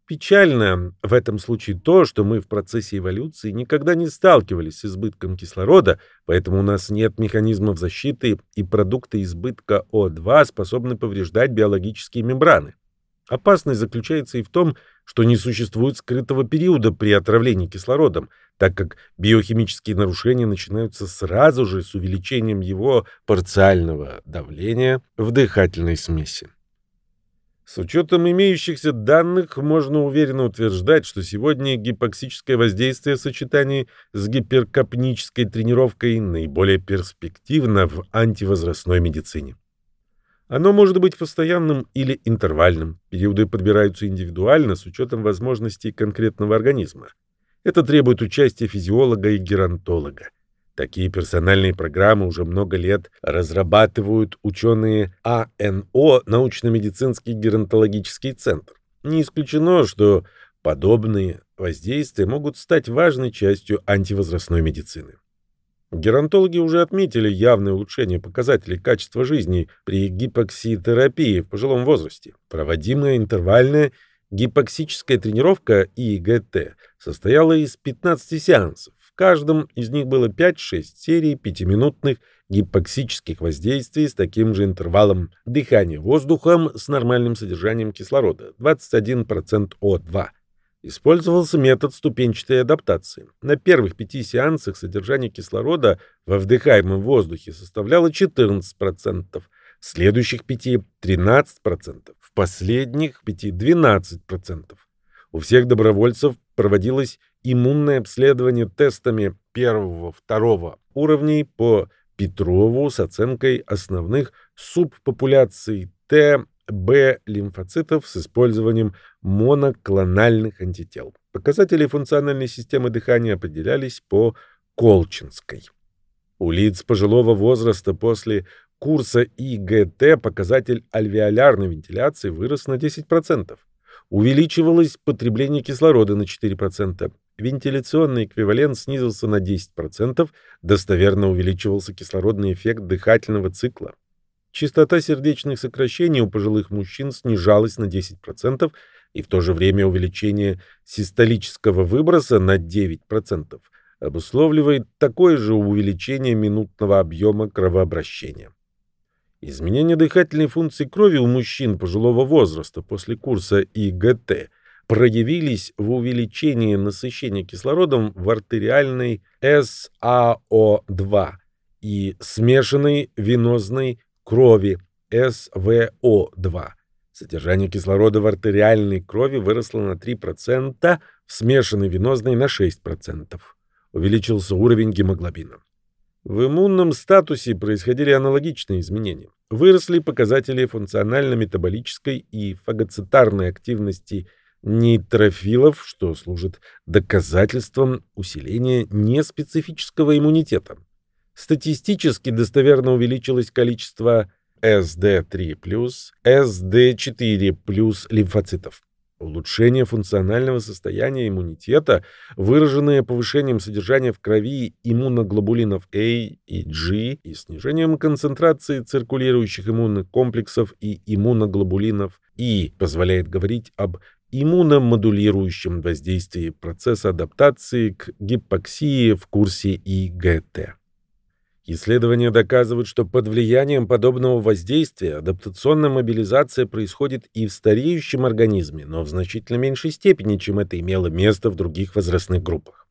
Печально в этом случае то, что мы в процессе эволюции никогда не сталкивались с избытком кислорода, поэтому у нас нет механизмов защиты, и продукты избытка О2 способны повреждать биологические мембраны. Опасность заключается и в том, что не существует скрытого периода при отравлении кислородом, так как биохимические нарушения начинаются сразу же с увеличением его парциального давления в дыхательной смеси. С учетом имеющихся данных можно уверенно утверждать, что сегодня гипоксическое воздействие в сочетании с гиперкапнической тренировкой наиболее перспективно в антивозрастной медицине. Оно может быть постоянным или интервальным. Периоды подбираются индивидуально с учетом возможностей конкретного организма. Это требует участия физиолога и геронтолога. Такие персональные программы уже много лет разрабатывают ученые АНО научно-медицинский геронтологический центр. Не исключено, что подобные воздействия могут стать важной частью антивозрастной медицины. Геронтологи уже отметили явное улучшение показателей качества жизни при гипокситерапии в пожилом возрасте. Проводимая интервальная гипоксическая тренировка ИГТ состояла из 15 сеансов. В каждом из них было 5-6 серий пятиминутных гипоксических воздействий с таким же интервалом дыхания воздухом с нормальным содержанием кислорода 21% О2 Использовался метод ступенчатой адаптации. На первых пяти сеансах содержание кислорода во вдыхаемом воздухе составляло 14%, в следующих пяти – 13%, в последних пяти – 12%. У всех добровольцев проводилось иммунное обследование тестами первого-второго уровней по Петрову с оценкой основных субпопуляций Т Б лимфоцитов с использованием моноклональных антител. Показатели функциональной системы дыхания определялись по Колчинской. У лиц пожилого возраста после курса ИГТ показатель альвеолярной вентиляции вырос на 10%. Увеличивалось потребление кислорода на 4%. Вентиляционный эквивалент снизился на 10%, достоверно увеличивался кислородный эффект дыхательного цикла. Частота сердечных сокращений у пожилых мужчин снижалась на 10%, и в то же время увеличение систолического выброса на 9% обусловливает такое же увеличение минутного объема кровообращения. Изменения дыхательной функции крови у мужчин пожилого возраста после курса ИГТ проявились в увеличении насыщения кислородом в артериальной САО2 и смешанной венозной крови СВО2. Содержание кислорода в артериальной крови выросло на 3%, в смешанной венозной на 6%. Увеличился уровень гемоглобина. В иммунном статусе происходили аналогичные изменения. Выросли показатели функционально-метаболической и фагоцитарной активности нейтрофилов, что служит доказательством усиления неспецифического иммунитета. Статистически достоверно увеличилось количество SD3+, SD4+, лимфоцитов. Улучшение функционального состояния иммунитета, выраженное повышением содержания в крови иммуноглобулинов A и G и снижением концентрации циркулирующих иммунных комплексов и иммуноглобулинов И, позволяет говорить об иммуномодулирующем воздействии процесса адаптации к гипоксии в курсе ИГТ. Исследования доказывают, что под влиянием подобного воздействия адаптационная мобилизация происходит и в стареющем организме, но в значительно меньшей степени, чем это имело место в других возрастных группах.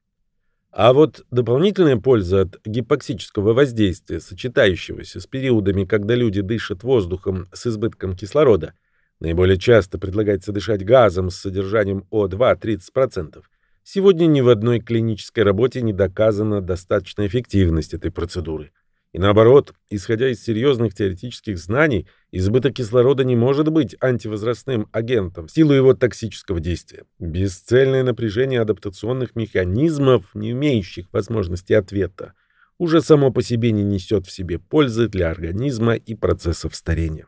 А вот дополнительная польза от гипоксического воздействия, сочетающегося с периодами, когда люди дышат воздухом с избытком кислорода, наиболее часто предлагается дышать газом с содержанием О2 30%, Сегодня ни в одной клинической работе не доказана достаточная эффективность этой процедуры. И наоборот, исходя из серьезных теоретических знаний, избыток кислорода не может быть антивозрастным агентом в силу его токсического действия. Бесцельное напряжение адаптационных механизмов, не имеющих возможности ответа, уже само по себе не несет в себе пользы для организма и процессов старения.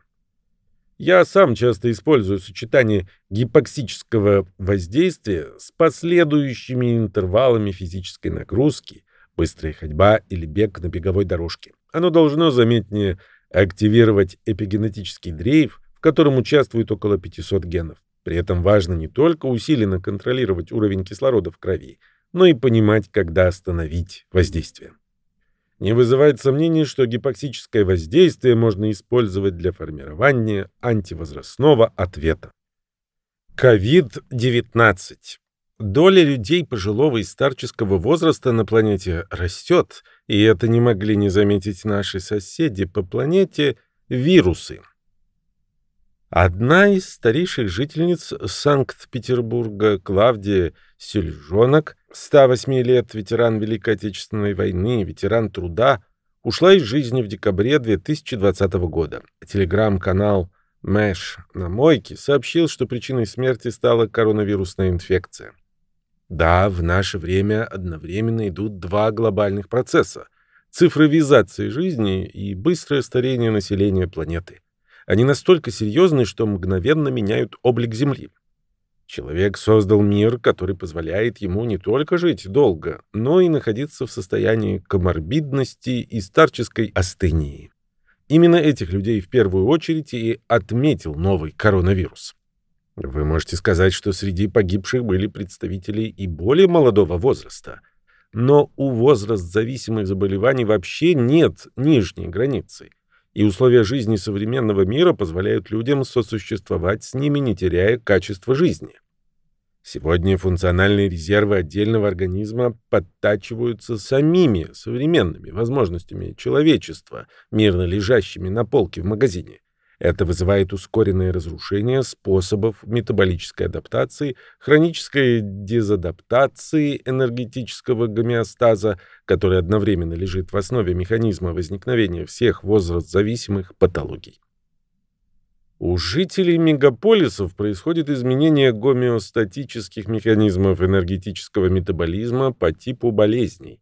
Я сам часто использую сочетание гипоксического воздействия с последующими интервалами физической нагрузки, быстрая ходьба или бег на беговой дорожке. Оно должно заметнее активировать эпигенетический дрейф, в котором участвует около 500 генов. При этом важно не только усиленно контролировать уровень кислорода в крови, но и понимать, когда остановить воздействие. Не вызывает сомнений, что гипоксическое воздействие можно использовать для формирования антивозрастного ответа. COVID-19. Доля людей пожилого и старческого возраста на планете растет, и это не могли не заметить наши соседи по планете – вирусы. Одна из старейших жительниц Санкт-Петербурга, Клавдия Сельжонок, 108 лет, ветеран Великой Отечественной войны, ветеран труда, ушла из жизни в декабре 2020 года. Телеграм-канал Мэш на мойке сообщил, что причиной смерти стала коронавирусная инфекция. Да, в наше время одновременно идут два глобальных процесса – цифровизация жизни и быстрое старение населения планеты. Они настолько серьезны, что мгновенно меняют облик Земли. Человек создал мир, который позволяет ему не только жить долго, но и находиться в состоянии коморбидности и старческой астении. Именно этих людей в первую очередь и отметил новый коронавирус. Вы можете сказать, что среди погибших были представители и более молодого возраста. Но у возраст зависимых заболеваний вообще нет нижней границы и условия жизни современного мира позволяют людям сосуществовать с ними, не теряя качества жизни. Сегодня функциональные резервы отдельного организма подтачиваются самими современными возможностями человечества, мирно лежащими на полке в магазине. Это вызывает ускоренное разрушение способов метаболической адаптации, хронической дезадаптации энергетического гомеостаза, который одновременно лежит в основе механизма возникновения всех возраст-зависимых патологий. У жителей мегаполисов происходит изменение гомеостатических механизмов энергетического метаболизма по типу болезней.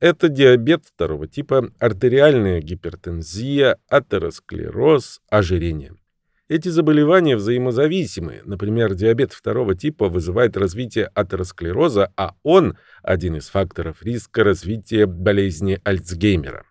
Это диабет второго типа, артериальная гипертензия, атеросклероз, ожирение. Эти заболевания взаимозависимы. Например, диабет второго типа вызывает развитие атеросклероза, а он – один из факторов риска развития болезни Альцгеймера.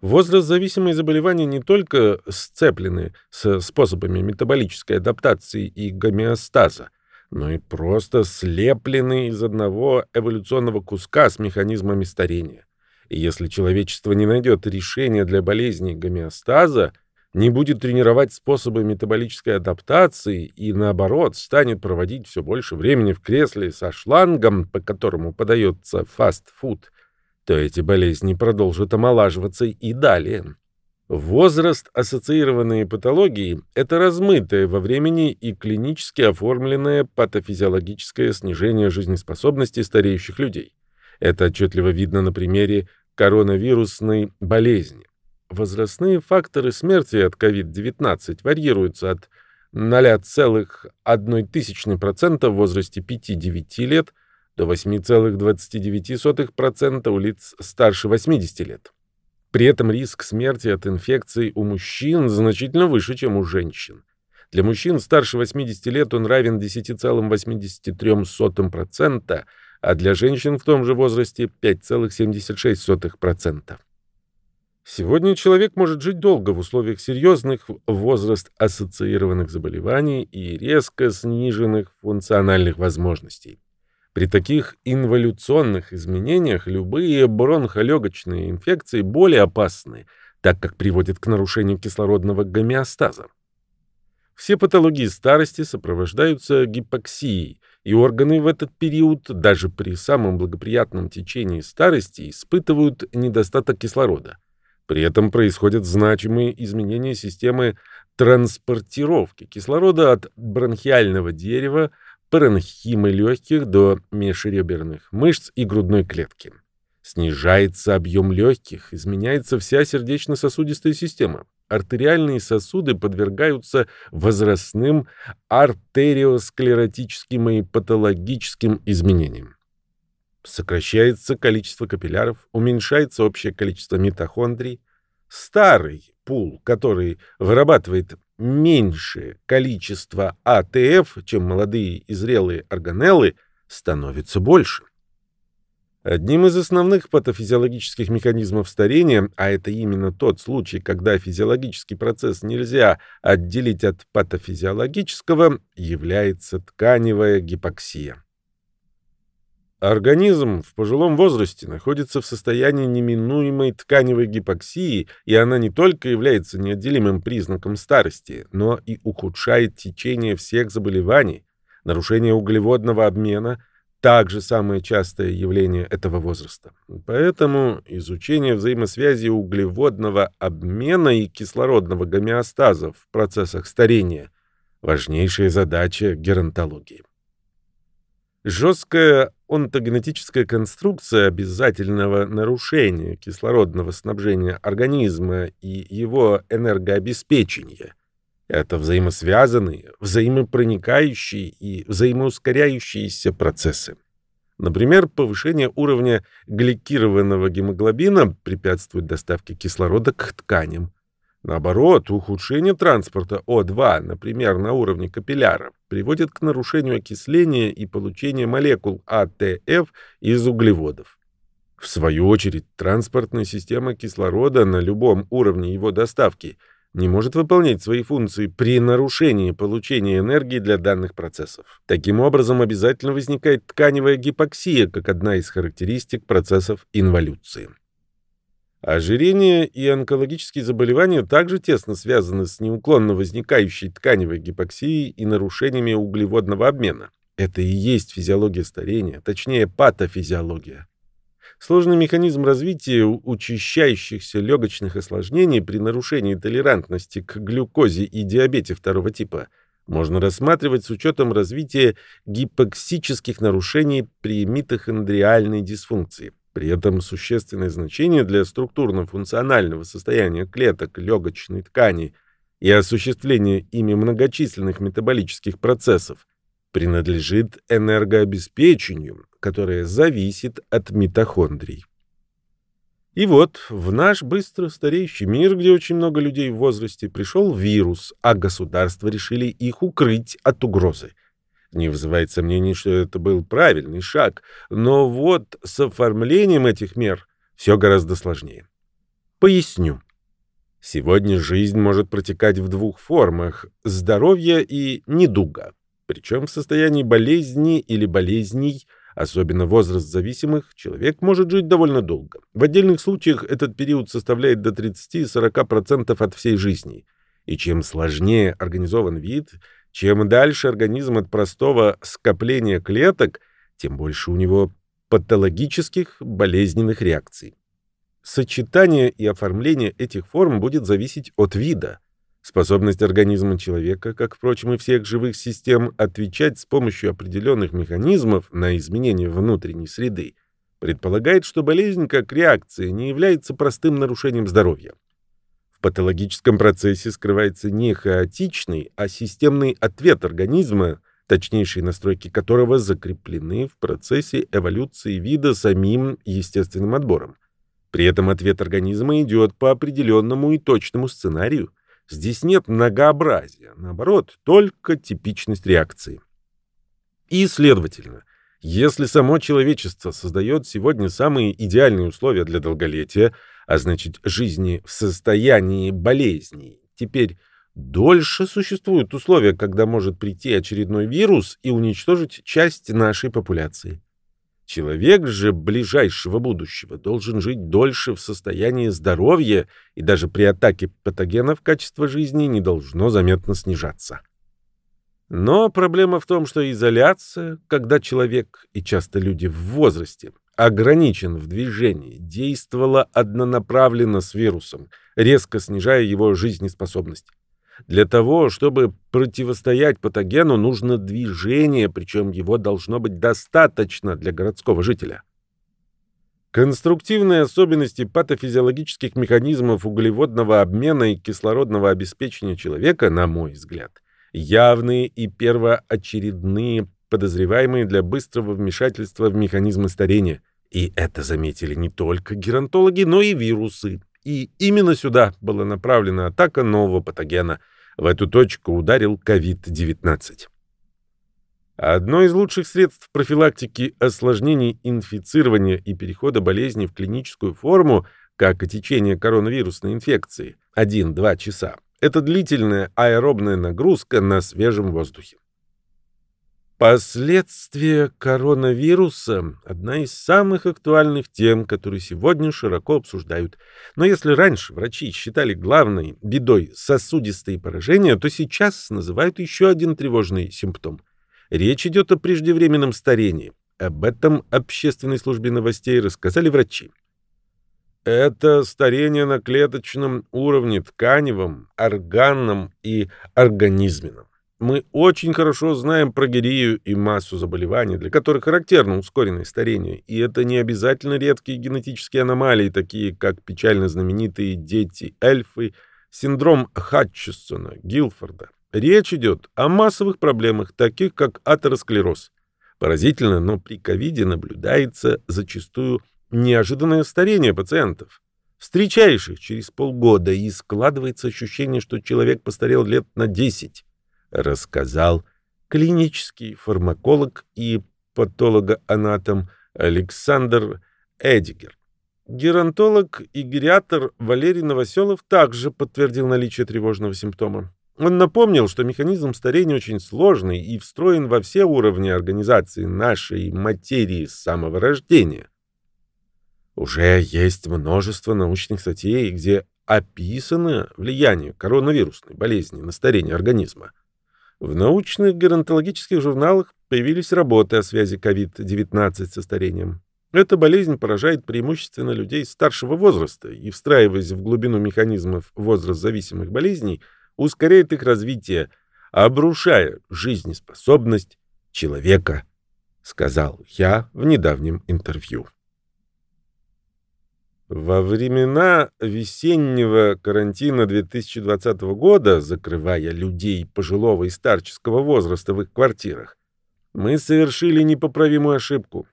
Возраст-зависимые заболевания не только сцеплены с способами метаболической адаптации и гомеостаза, но и просто слеплены из одного эволюционного куска с механизмами старения. И если человечество не найдет решения для болезни гомеостаза, не будет тренировать способы метаболической адаптации и, наоборот, станет проводить все больше времени в кресле со шлангом, по которому подается фастфуд, то эти болезни продолжат омолаживаться и далее. Возраст ассоциированные патологии – это размытое во времени и клинически оформленное патофизиологическое снижение жизнеспособности стареющих людей. Это отчетливо видно на примере коронавирусной болезни. Возрастные факторы смерти от COVID-19 варьируются от 0,1% в возрасте 5-9 лет до 8,29% у лиц старше 80 лет. При этом риск смерти от инфекций у мужчин значительно выше, чем у женщин. Для мужчин старше 80 лет он равен 10,83%, а для женщин в том же возрасте 5,76%. Сегодня человек может жить долго в условиях серьезных возраст-ассоциированных заболеваний и резко сниженных функциональных возможностей. При таких инволюционных изменениях любые бронхолегочные инфекции более опасны, так как приводят к нарушению кислородного гомеостаза. Все патологии старости сопровождаются гипоксией, и органы в этот период, даже при самом благоприятном течении старости, испытывают недостаток кислорода. При этом происходят значимые изменения системы транспортировки кислорода от бронхиального дерева, паренхимы легких до межреберных мышц и грудной клетки. Снижается объем легких, изменяется вся сердечно-сосудистая система. Артериальные сосуды подвергаются возрастным артериосклеротическим и патологическим изменениям. Сокращается количество капилляров, уменьшается общее количество митохондрий. Старый пул, который вырабатывает меньшее количество АТФ, чем молодые и зрелые органеллы, становится больше. Одним из основных патофизиологических механизмов старения, а это именно тот случай, когда физиологический процесс нельзя отделить от патофизиологического, является тканевая гипоксия. Организм в пожилом возрасте находится в состоянии неминуемой тканевой гипоксии, и она не только является неотделимым признаком старости, но и ухудшает течение всех заболеваний. Нарушение углеводного обмена – также самое частое явление этого возраста. Поэтому изучение взаимосвязи углеводного обмена и кислородного гомеостаза в процессах старения – важнейшая задача геронтологии. Жесткая онтогенетическая конструкция обязательного нарушения кислородного снабжения организма и его энергообеспечения – это взаимосвязанные, взаимопроникающие и взаимоускоряющиеся процессы. Например, повышение уровня гликированного гемоглобина препятствует доставке кислорода к тканям, Наоборот, ухудшение транспорта О2, например, на уровне капилляров, приводит к нарушению окисления и получению молекул АТФ из углеводов. В свою очередь, транспортная система кислорода на любом уровне его доставки не может выполнять свои функции при нарушении получения энергии для данных процессов. Таким образом, обязательно возникает тканевая гипоксия как одна из характеристик процессов инволюции. Ожирение и онкологические заболевания также тесно связаны с неуклонно возникающей тканевой гипоксией и нарушениями углеводного обмена. Это и есть физиология старения, точнее патофизиология. Сложный механизм развития учащающихся легочных осложнений при нарушении толерантности к глюкозе и диабете второго типа можно рассматривать с учетом развития гипоксических нарушений при митохондриальной дисфункции. При этом существенное значение для структурно-функционального состояния клеток легочной ткани и осуществления ими многочисленных метаболических процессов принадлежит энергообеспечению, которое зависит от митохондрий. И вот в наш быстро стареющий мир, где очень много людей в возрасте, пришел вирус, а государства решили их укрыть от угрозы – не вызывает сомнений, что это был правильный шаг, но вот с оформлением этих мер все гораздо сложнее. Поясню. Сегодня жизнь может протекать в двух формах – здоровье и недуга. Причем в состоянии болезни или болезней, особенно возраст зависимых, человек может жить довольно долго. В отдельных случаях этот период составляет до 30-40% от всей жизни. И чем сложнее организован вид – чем дальше организм от простого скопления клеток, тем больше у него патологических болезненных реакций. Сочетание и оформление этих форм будет зависеть от вида. Способность организма человека, как, впрочем, и всех живых систем, отвечать с помощью определенных механизмов на изменения внутренней среды, предполагает, что болезнь как реакция не является простым нарушением здоровья. В патологическом процессе скрывается не хаотичный, а системный ответ организма точнейшие настройки которого закреплены в процессе эволюции вида самим естественным отбором. При этом ответ организма идет по определенному и точному сценарию. Здесь нет многообразия, наоборот, только типичность реакции. И, следовательно, если само человечество создает сегодня самые идеальные условия для долголетия, а значит жизни в состоянии болезней, теперь дольше существуют условия, когда может прийти очередной вирус и уничтожить часть нашей популяции. Человек же ближайшего будущего должен жить дольше в состоянии здоровья, и даже при атаке патогенов качество жизни не должно заметно снижаться. Но проблема в том, что изоляция, когда человек, и часто люди в возрасте, ограничен в движении, действовала однонаправленно с вирусом, резко снижая его жизнеспособность. Для того, чтобы противостоять патогену, нужно движение, причем его должно быть достаточно для городского жителя. Конструктивные особенности патофизиологических механизмов углеводного обмена и кислородного обеспечения человека, на мой взгляд, явные и первоочередные подозреваемые для быстрого вмешательства в механизмы старения. И это заметили не только геронтологи, но и вирусы. И именно сюда была направлена атака нового патогена. В эту точку ударил COVID-19. Одно из лучших средств профилактики осложнений инфицирования и перехода болезни в клиническую форму, как и течение коронавирусной инфекции, 1-2 часа, это длительная аэробная нагрузка на свежем воздухе. Последствия коронавируса – одна из самых актуальных тем, которые сегодня широко обсуждают. Но если раньше врачи считали главной бедой сосудистые поражения, то сейчас называют еще один тревожный симптом. Речь идет о преждевременном старении. Об этом общественной службе новостей рассказали врачи. Это старение на клеточном уровне, тканевом, органном и организменном. Мы очень хорошо знаем про гирию и массу заболеваний, для которых характерно ускоренное старение, и это не обязательно редкие генетические аномалии, такие как печально знаменитые дети-эльфы, синдром Хатчесона, Гилфорда. Речь идет о массовых проблемах, таких как атеросклероз. Поразительно, но при ковиде наблюдается зачастую неожиданное старение пациентов. Встречаешь их через полгода, и складывается ощущение, что человек постарел лет на 10 рассказал клинический фармаколог и патологоанатом Александр Эдигер. Геронтолог и гериатр Валерий Новоселов также подтвердил наличие тревожного симптома. Он напомнил, что механизм старения очень сложный и встроен во все уровни организации нашей материи с самого рождения. Уже есть множество научных статей, где описано влияние коронавирусной болезни на старение организма. В научных геронтологических журналах появились работы о связи COVID-19 со старением. Эта болезнь поражает преимущественно людей старшего возраста и, встраиваясь в глубину механизмов возраст-зависимых болезней, ускоряет их развитие, обрушая жизнеспособность человека, сказал я в недавнем интервью. Во времена весеннего карантина 2020 года, закрывая людей пожилого и старческого возраста в их квартирах, мы совершили непоправимую ошибку.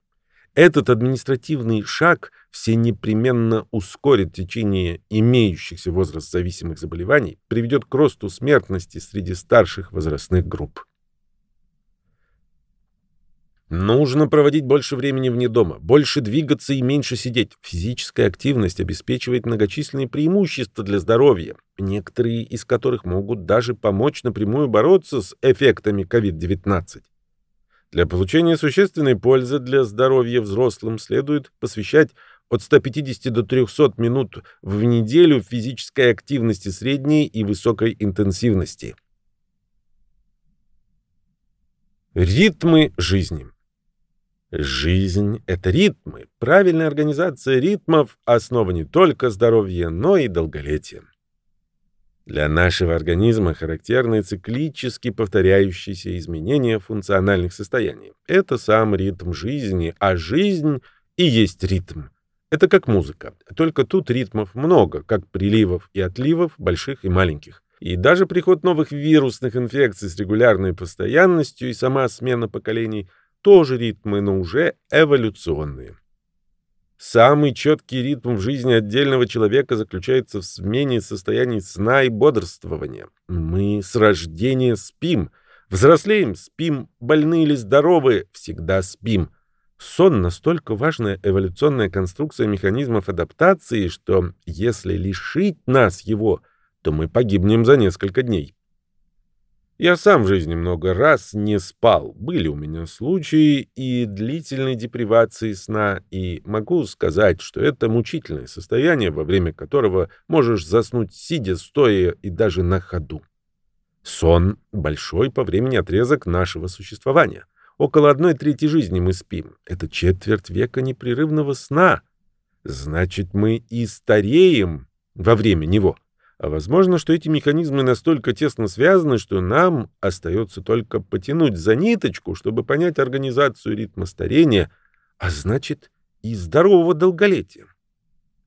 Этот административный шаг все непременно ускорит течение имеющихся возраст зависимых заболеваний, приведет к росту смертности среди старших возрастных групп. Нужно проводить больше времени вне дома, больше двигаться и меньше сидеть. Физическая активность обеспечивает многочисленные преимущества для здоровья, некоторые из которых могут даже помочь напрямую бороться с эффектами COVID-19. Для получения существенной пользы для здоровья взрослым следует посвящать от 150 до 300 минут в неделю физической активности средней и высокой интенсивности. Ритмы жизни Жизнь — это ритмы. Правильная организация ритмов — основа не только здоровья, но и долголетия. Для нашего организма характерны циклически повторяющиеся изменения функциональных состояний. Это сам ритм жизни, а жизнь и есть ритм. Это как музыка, только тут ритмов много, как приливов и отливов, больших и маленьких. И даже приход новых вирусных инфекций с регулярной постоянностью и сама смена поколений тоже ритмы, но уже эволюционные. Самый четкий ритм в жизни отдельного человека заключается в смене состояний сна и бодрствования. Мы с рождения спим, взрослеем спим, больны или здоровы всегда спим. Сон настолько важная эволюционная конструкция механизмов адаптации, что если лишить нас его, то мы погибнем за несколько дней. Я сам в жизни много раз не спал. Были у меня случаи и длительной депривации сна, и могу сказать, что это мучительное состояние, во время которого можешь заснуть сидя, стоя и даже на ходу. Сон — большой по времени отрезок нашего существования. Около одной трети жизни мы спим. Это четверть века непрерывного сна. Значит, мы и стареем во время него. А возможно, что эти механизмы настолько тесно связаны, что нам остается только потянуть за ниточку, чтобы понять организацию ритма старения, а значит и здорового долголетия.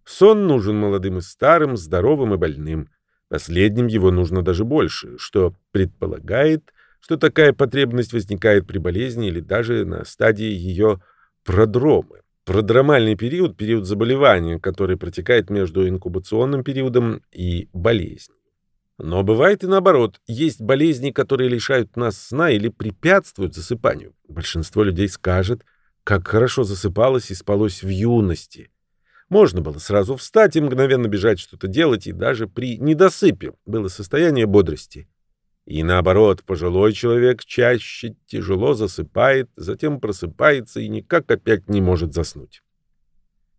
Сон нужен молодым и старым, здоровым и больным. Последним его нужно даже больше, что предполагает, что такая потребность возникает при болезни или даже на стадии ее продромы. Продромальный период – период заболевания, который протекает между инкубационным периодом и болезнью. Но бывает и наоборот. Есть болезни, которые лишают нас сна или препятствуют засыпанию. Большинство людей скажет, как хорошо засыпалось и спалось в юности. Можно было сразу встать и мгновенно бежать что-то делать, и даже при недосыпе было состояние бодрости. И наоборот, пожилой человек чаще тяжело засыпает, затем просыпается и никак опять не может заснуть.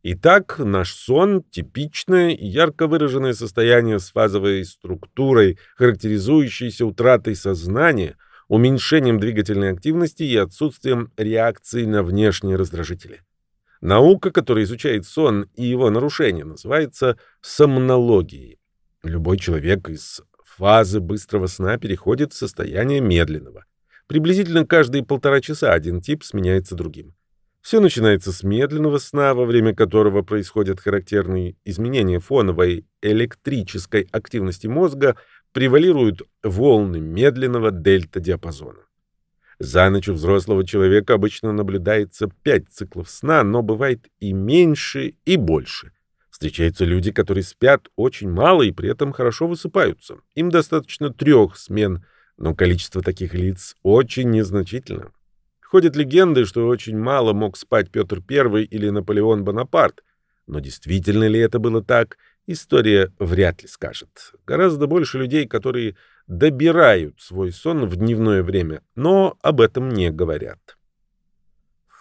Итак, наш сон – типичное и ярко выраженное состояние с фазовой структурой, характеризующейся утратой сознания, уменьшением двигательной активности и отсутствием реакции на внешние раздражители. Наука, которая изучает сон и его нарушения, называется сомнологией. Любой человек из фазы быстрого сна переходит в состояние медленного. Приблизительно каждые полтора часа один тип сменяется другим. Все начинается с медленного сна, во время которого происходят характерные изменения фоновой электрической активности мозга, превалируют волны медленного дельта-диапазона. За ночь у взрослого человека обычно наблюдается 5 циклов сна, но бывает и меньше, и больше. Встречаются люди, которые спят очень мало и при этом хорошо высыпаются. Им достаточно трех смен, но количество таких лиц очень незначительно. Ходят легенды, что очень мало мог спать Петр I или Наполеон Бонапарт. Но действительно ли это было так, история вряд ли скажет. Гораздо больше людей, которые добирают свой сон в дневное время, но об этом не говорят.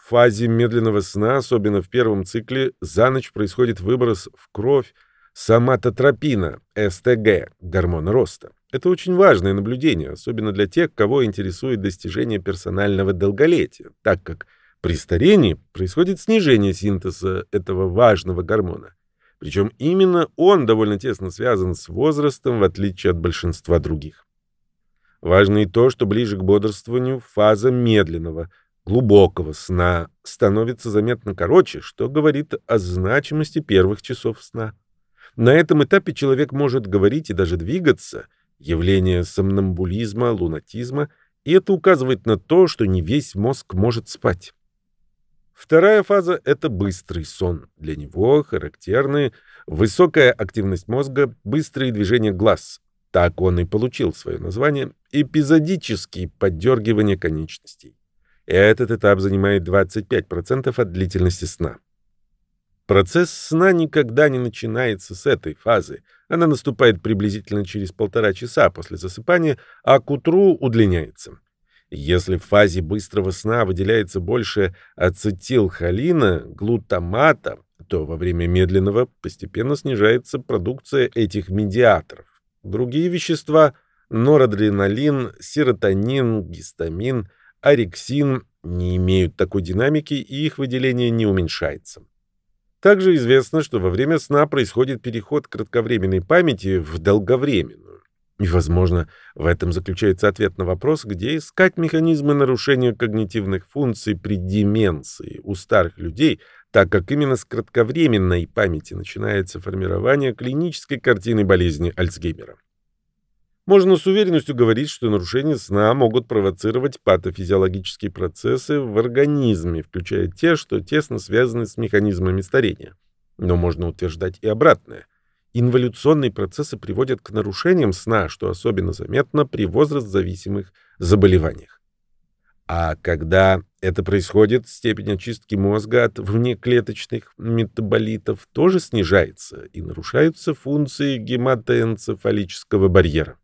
Фазе медленного сна, особенно в первом цикле, за ночь происходит выброс в кровь соматотропина, СТГ, гормона роста. Это очень важное наблюдение, особенно для тех, кого интересует достижение персонального долголетия, так как при старении происходит снижение синтеза этого важного гормона. Причем именно он довольно тесно связан с возрастом, в отличие от большинства других. Важно и то, что ближе к бодрствованию фаза медленного – глубокого сна становится заметно короче, что говорит о значимости первых часов сна. На этом этапе человек может говорить и даже двигаться, явление сомнамбулизма, лунатизма, и это указывает на то, что не весь мозг может спать. Вторая фаза — это быстрый сон. Для него характерны высокая активность мозга, быстрые движения глаз. Так он и получил свое название — эпизодические поддергивания конечностей. Этот этап занимает 25% от длительности сна. Процесс сна никогда не начинается с этой фазы. Она наступает приблизительно через полтора часа после засыпания, а к утру удлиняется. Если в фазе быстрого сна выделяется больше ацетилхолина, глутамата, то во время медленного постепенно снижается продукция этих медиаторов. Другие вещества – норадреналин, серотонин, гистамин – орексин не имеют такой динамики, и их выделение не уменьшается. Также известно, что во время сна происходит переход кратковременной памяти в долговременную. И, возможно, в этом заключается ответ на вопрос, где искать механизмы нарушения когнитивных функций при деменции у старых людей, так как именно с кратковременной памяти начинается формирование клинической картины болезни Альцгеймера. Можно с уверенностью говорить, что нарушения сна могут провоцировать патофизиологические процессы в организме, включая те, что тесно связаны с механизмами старения. Но можно утверждать и обратное. Инволюционные процессы приводят к нарушениям сна, что особенно заметно при возраст-зависимых заболеваниях. А когда это происходит, степень очистки мозга от внеклеточных метаболитов тоже снижается и нарушаются функции гематоэнцефалического барьера.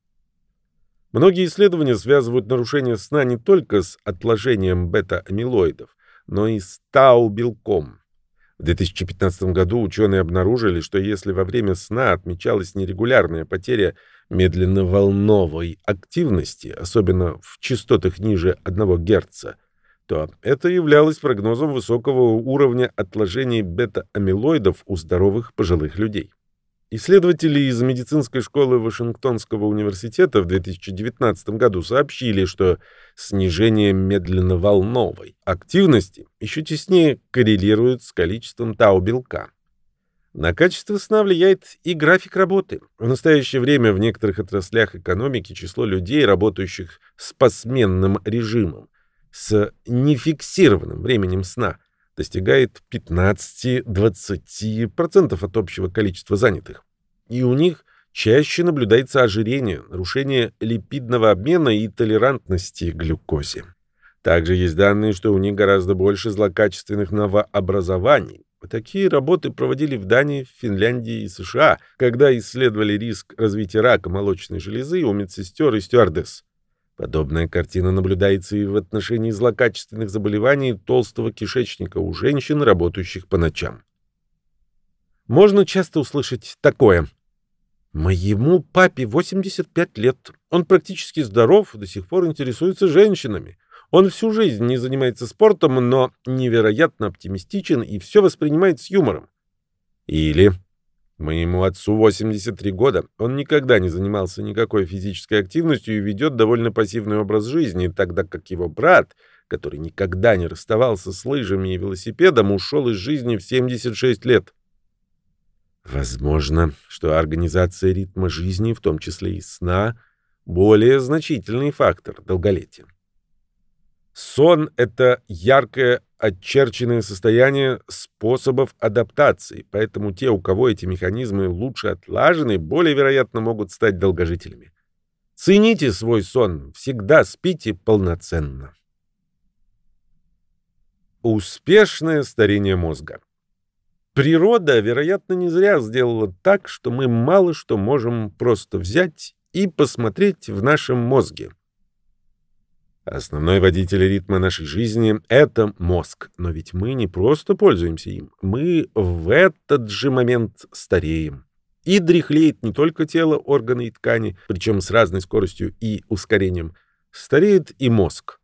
Многие исследования связывают нарушение сна не только с отложением бета-амилоидов, но и с тау-белком. В 2015 году ученые обнаружили, что если во время сна отмечалась нерегулярная потеря медленно-волновой активности, особенно в частотах ниже 1 Гц, то это являлось прогнозом высокого уровня отложений бета-амилоидов у здоровых пожилых людей. Исследователи из медицинской школы Вашингтонского университета в 2019 году сообщили, что снижение медленно-волновой активности еще теснее коррелирует с количеством тау-белка. На качество сна влияет и график работы. В настоящее время в некоторых отраслях экономики число людей, работающих с посменным режимом, с нефиксированным временем сна – достигает 15-20% от общего количества занятых. И у них чаще наблюдается ожирение, нарушение липидного обмена и толерантности к глюкозе. Также есть данные, что у них гораздо больше злокачественных новообразований. Такие работы проводили в Дании, Финляндии и США, когда исследовали риск развития рака молочной железы у медсестер и стюардесс. Подобная картина наблюдается и в отношении злокачественных заболеваний толстого кишечника у женщин, работающих по ночам. Можно часто услышать такое. «Моему папе 85 лет. Он практически здоров, до сих пор интересуется женщинами. Он всю жизнь не занимается спортом, но невероятно оптимистичен и все воспринимает с юмором». Или Моему отцу 83 года. Он никогда не занимался никакой физической активностью и ведет довольно пассивный образ жизни, тогда как его брат, который никогда не расставался с лыжами и велосипедом, ушел из жизни в 76 лет. Возможно, что организация ритма жизни, в том числе и сна, более значительный фактор долголетия. Сон — это яркое очерченное состояние способов адаптации, поэтому те, у кого эти механизмы лучше отлажены, более вероятно могут стать долгожителями. Цените свой сон, всегда спите полноценно. Успешное старение мозга. Природа, вероятно, не зря сделала так, что мы мало что можем просто взять и посмотреть в нашем мозге. Основной водитель ритма нашей жизни — это мозг. Но ведь мы не просто пользуемся им, мы в этот же момент стареем. И дряхлеет не только тело, органы и ткани, причем с разной скоростью и ускорением. Стареет и мозг.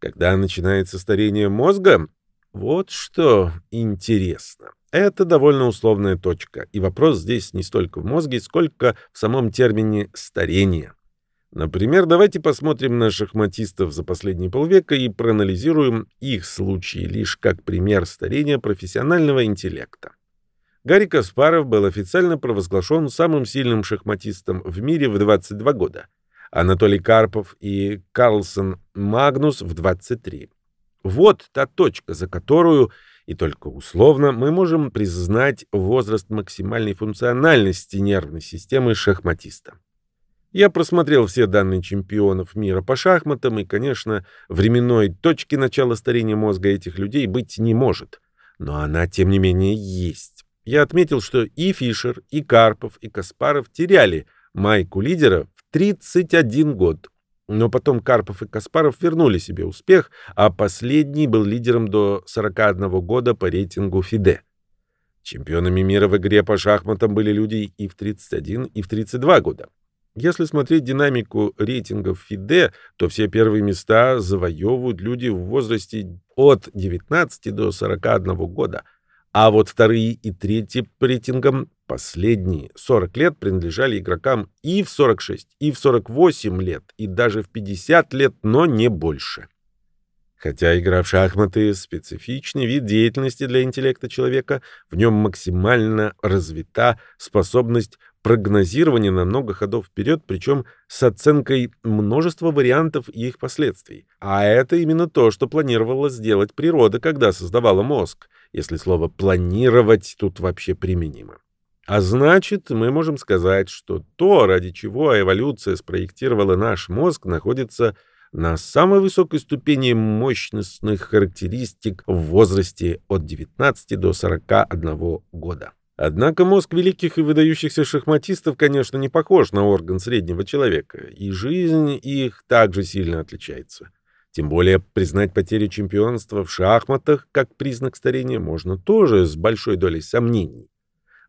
Когда начинается старение мозга, вот что интересно. Это довольно условная точка, и вопрос здесь не столько в мозге, сколько в самом термине «старение». Например, давайте посмотрим на шахматистов за последние полвека и проанализируем их случаи лишь как пример старения профессионального интеллекта. Гарри Каспаров был официально провозглашен самым сильным шахматистом в мире в 22 года. Анатолий Карпов и Карлсон Магнус в 23. Вот та точка, за которую, и только условно, мы можем признать возраст максимальной функциональности нервной системы шахматиста. Я просмотрел все данные чемпионов мира по шахматам, и, конечно, временной точки начала старения мозга этих людей быть не может. Но она, тем не менее, есть. Я отметил, что и Фишер, и Карпов, и Каспаров теряли майку лидера в 31 год. Но потом Карпов и Каспаров вернули себе успех, а последний был лидером до 41 года по рейтингу ФИДЕ. Чемпионами мира в игре по шахматам были люди и в 31, и в 32 года. Если смотреть динамику рейтингов ФИДЕ, то все первые места завоевывают люди в возрасте от 19 до 41 года, а вот вторые и третьи по рейтингам последние 40 лет принадлежали игрокам и в 46, и в 48 лет, и даже в 50 лет, но не больше. Хотя игра в шахматы — специфичный вид деятельности для интеллекта человека, в нем максимально развита способность прогнозирования на много ходов вперед, причем с оценкой множества вариантов и их последствий. А это именно то, что планировала сделать природа, когда создавала мозг, если слово «планировать» тут вообще применимо. А значит, мы можем сказать, что то, ради чего эволюция спроектировала наш мозг, находится на самой высокой ступени мощностных характеристик в возрасте от 19 до 41 года. Однако мозг великих и выдающихся шахматистов, конечно, не похож на орган среднего человека, и жизнь их также сильно отличается. Тем более признать потерю чемпионства в шахматах как признак старения можно тоже с большой долей сомнений.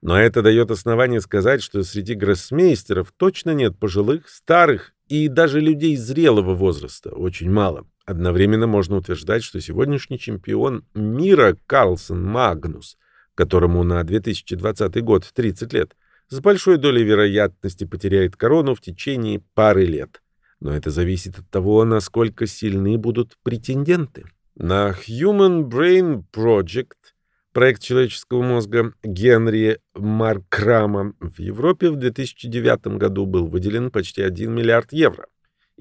Но это дает основание сказать, что среди гроссмейстеров точно нет пожилых, старых и даже людей зрелого возраста. Очень мало. Одновременно можно утверждать, что сегодняшний чемпион мира Карлсон Магнус, которому на 2020 год 30 лет, с большой долей вероятности потеряет корону в течение пары лет. Но это зависит от того, насколько сильны будут претенденты. На Human Brain Project – Проект человеческого мозга Генри Маркрама в Европе в 2009 году был выделен почти 1 миллиард евро.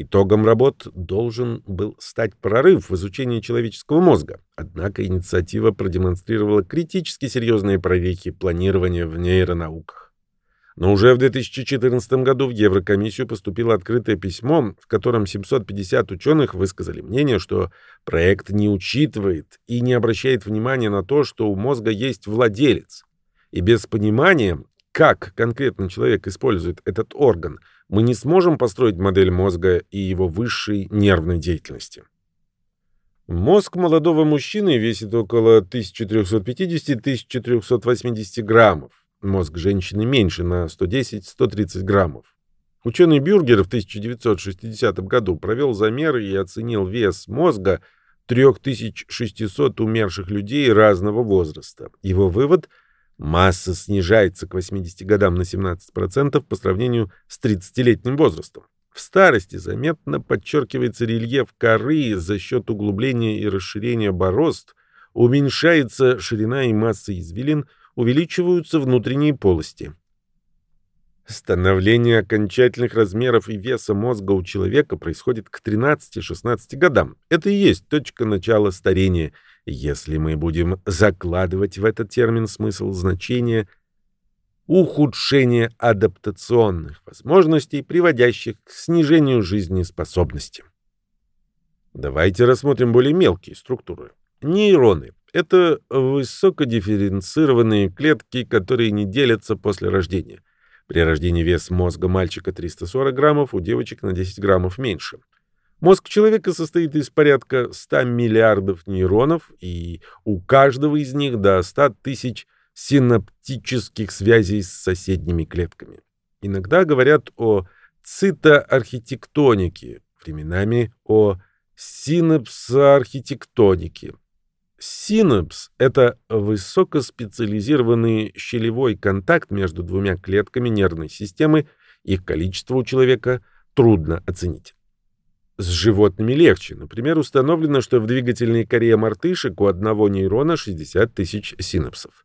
Итогом работ должен был стать прорыв в изучении человеческого мозга. Однако инициатива продемонстрировала критически серьезные прорехи планирования в нейронауках. Но уже в 2014 году в Еврокомиссию поступило открытое письмо, в котором 750 ученых высказали мнение, что проект не учитывает и не обращает внимания на то, что у мозга есть владелец. И без понимания, как конкретно человек использует этот орган, мы не сможем построить модель мозга и его высшей нервной деятельности. Мозг молодого мужчины весит около 1350-1380 граммов мозг женщины меньше на 110-130 граммов. Ученый Бюргер в 1960 году провел замеры и оценил вес мозга 3600 умерших людей разного возраста. Его вывод – масса снижается к 80 годам на 17% по сравнению с 30-летним возрастом. В старости заметно подчеркивается рельеф коры за счет углубления и расширения борозд, уменьшается ширина и масса извилин – увеличиваются внутренние полости. Становление окончательных размеров и веса мозга у человека происходит к 13-16 годам. Это и есть точка начала старения, если мы будем закладывать в этот термин смысл значения ухудшения адаптационных возможностей, приводящих к снижению жизнеспособности. Давайте рассмотрим более мелкие структуры. Нейроны это высокодифференцированные клетки, которые не делятся после рождения. При рождении вес мозга мальчика 340 граммов, у девочек на 10 граммов меньше. Мозг человека состоит из порядка 100 миллиардов нейронов, и у каждого из них до 100 тысяч синаптических связей с соседними клетками. Иногда говорят о цитоархитектонике, временами о синапсоархитектонике. Синапс — это высокоспециализированный щелевой контакт между двумя клетками нервной системы, их количество у человека трудно оценить. С животными легче. Например, установлено, что в двигательной коре мартышек у одного нейрона 60 тысяч синапсов.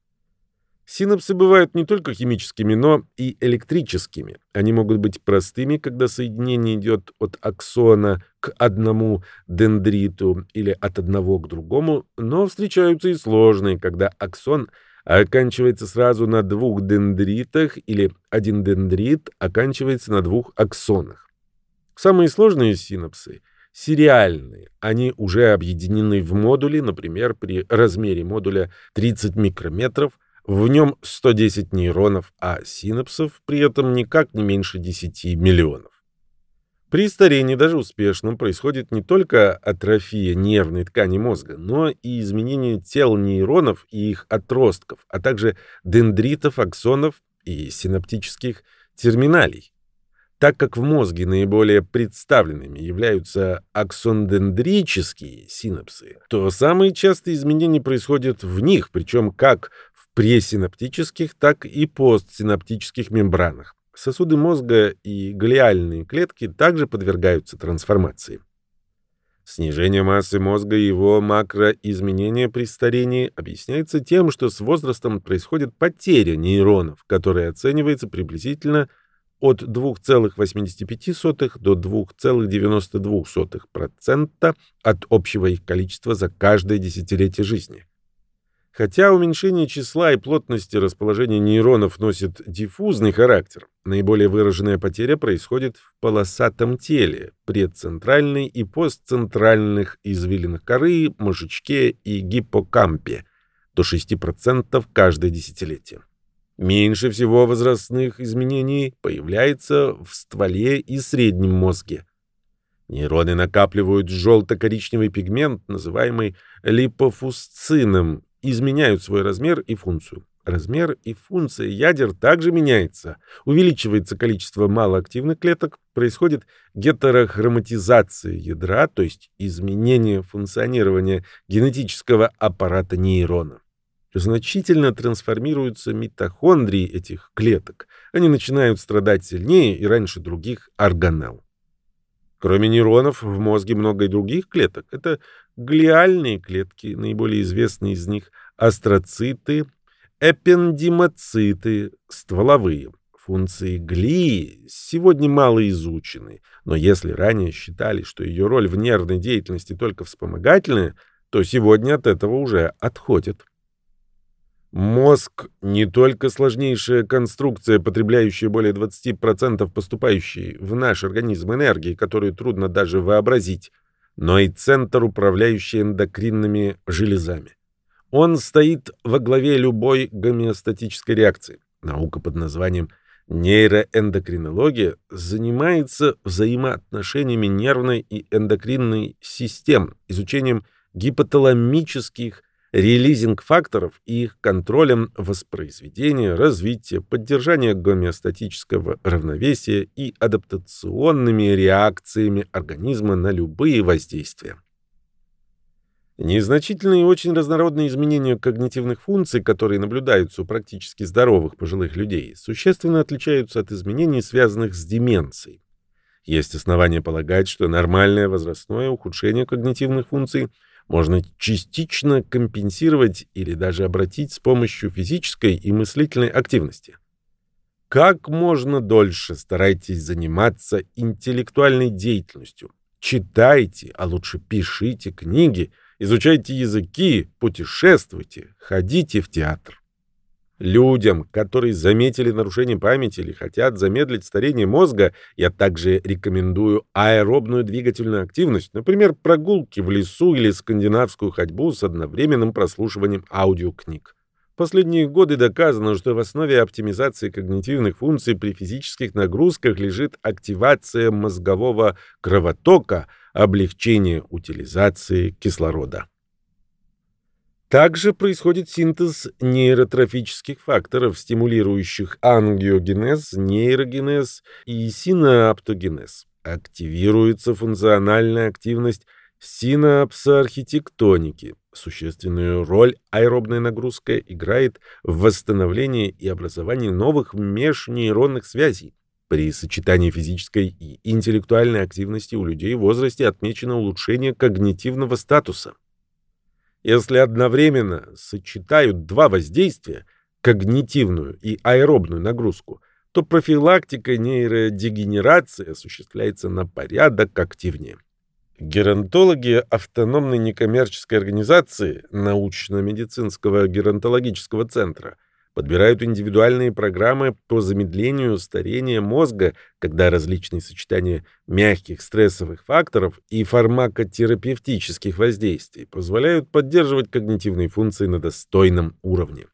Синапсы бывают не только химическими, но и электрическими. Они могут быть простыми, когда соединение идет от аксона к одному дендриту или от одного к другому, но встречаются и сложные, когда аксон оканчивается сразу на двух дендритах или один дендрит оканчивается на двух аксонах. Самые сложные синапсы — сериальные. Они уже объединены в модули, например, при размере модуля 30 микрометров — в нем 110 нейронов, а синапсов при этом никак не меньше 10 миллионов. При старении, даже успешном, происходит не только атрофия нервной ткани мозга, но и изменение тел нейронов и их отростков, а также дендритов, аксонов и синаптических терминалей. Так как в мозге наиболее представленными являются аксондендрические синапсы, то самые частые изменения происходят в них, причем как пресинаптических, так и постсинаптических мембранах. Сосуды мозга и глиальные клетки также подвергаются трансформации. Снижение массы мозга и его макроизменения при старении объясняется тем, что с возрастом происходит потеря нейронов, которая оценивается приблизительно от 2,85 до 2,92% от общего их количества за каждое десятилетие жизни. Хотя уменьшение числа и плотности расположения нейронов носит диффузный характер, наиболее выраженная потеря происходит в полосатом теле, предцентральной и постцентральных извилинах коры, мозжечке и гиппокампе до 6% каждое десятилетие. Меньше всего возрастных изменений появляется в стволе и среднем мозге. Нейроны накапливают желто-коричневый пигмент, называемый липофусцином, изменяют свой размер и функцию. Размер и функция ядер также меняется. Увеличивается количество малоактивных клеток, происходит гетерохроматизация ядра, то есть изменение функционирования генетического аппарата нейрона. Значительно трансформируются митохондрии этих клеток. Они начинают страдать сильнее и раньше других органелл. Кроме нейронов, в мозге много и других клеток. Это глиальные клетки, наиболее известные из них астроциты, эпендимоциты, стволовые. Функции глии сегодня мало изучены, но если ранее считали, что ее роль в нервной деятельности только вспомогательная, то сегодня от этого уже отходят. Мозг — не только сложнейшая конструкция, потребляющая более 20% поступающей в наш организм энергии, которую трудно даже вообразить, но и центр, управляющий эндокринными железами. Он стоит во главе любой гомеостатической реакции. Наука под названием нейроэндокринология занимается взаимоотношениями нервной и эндокринной систем, изучением гипоталамических релизинг факторов и их контролем воспроизведения, развития, поддержания гомеостатического равновесия и адаптационными реакциями организма на любые воздействия. Незначительные и очень разнородные изменения когнитивных функций, которые наблюдаются у практически здоровых пожилых людей, существенно отличаются от изменений, связанных с деменцией. Есть основания полагать, что нормальное возрастное ухудшение когнитивных функций – можно частично компенсировать или даже обратить с помощью физической и мыслительной активности. Как можно дольше старайтесь заниматься интеллектуальной деятельностью. Читайте, а лучше пишите книги, изучайте языки, путешествуйте, ходите в театр. Людям, которые заметили нарушение памяти или хотят замедлить старение мозга, я также рекомендую аэробную двигательную активность, например, прогулки в лесу или скандинавскую ходьбу с одновременным прослушиванием аудиокниг. В последние годы доказано, что в основе оптимизации когнитивных функций при физических нагрузках лежит активация мозгового кровотока, облегчение утилизации кислорода. Также происходит синтез нейротрофических факторов, стимулирующих ангиогенез, нейрогенез и синаптогенез. Активируется функциональная активность синапсоархитектоники. Существенную роль аэробная нагрузка играет в восстановлении и образовании новых межнейронных связей. При сочетании физической и интеллектуальной активности у людей в возрасте отмечено улучшение когнитивного статуса. Если одновременно сочетают два воздействия, когнитивную и аэробную нагрузку, то профилактика нейродегенерации осуществляется на порядок активнее. Геронтологи автономной некоммерческой организации научно-медицинского геронтологического центра подбирают индивидуальные программы по замедлению старения мозга, когда различные сочетания мягких стрессовых факторов и фармакотерапевтических воздействий позволяют поддерживать когнитивные функции на достойном уровне.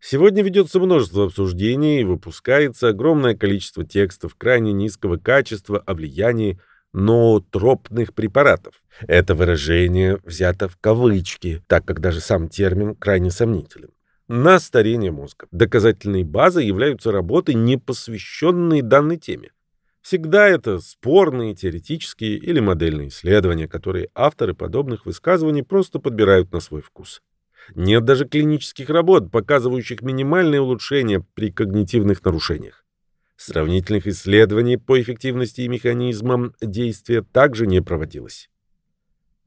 Сегодня ведется множество обсуждений и выпускается огромное количество текстов крайне низкого качества о влиянии ноотропных препаратов. Это выражение взято в кавычки, так как даже сам термин крайне сомнителен на старение мозга. Доказательной базой являются работы, не посвященные данной теме. Всегда это спорные теоретические или модельные исследования, которые авторы подобных высказываний просто подбирают на свой вкус. Нет даже клинических работ, показывающих минимальное улучшение при когнитивных нарушениях. Сравнительных исследований по эффективности и механизмам действия также не проводилось.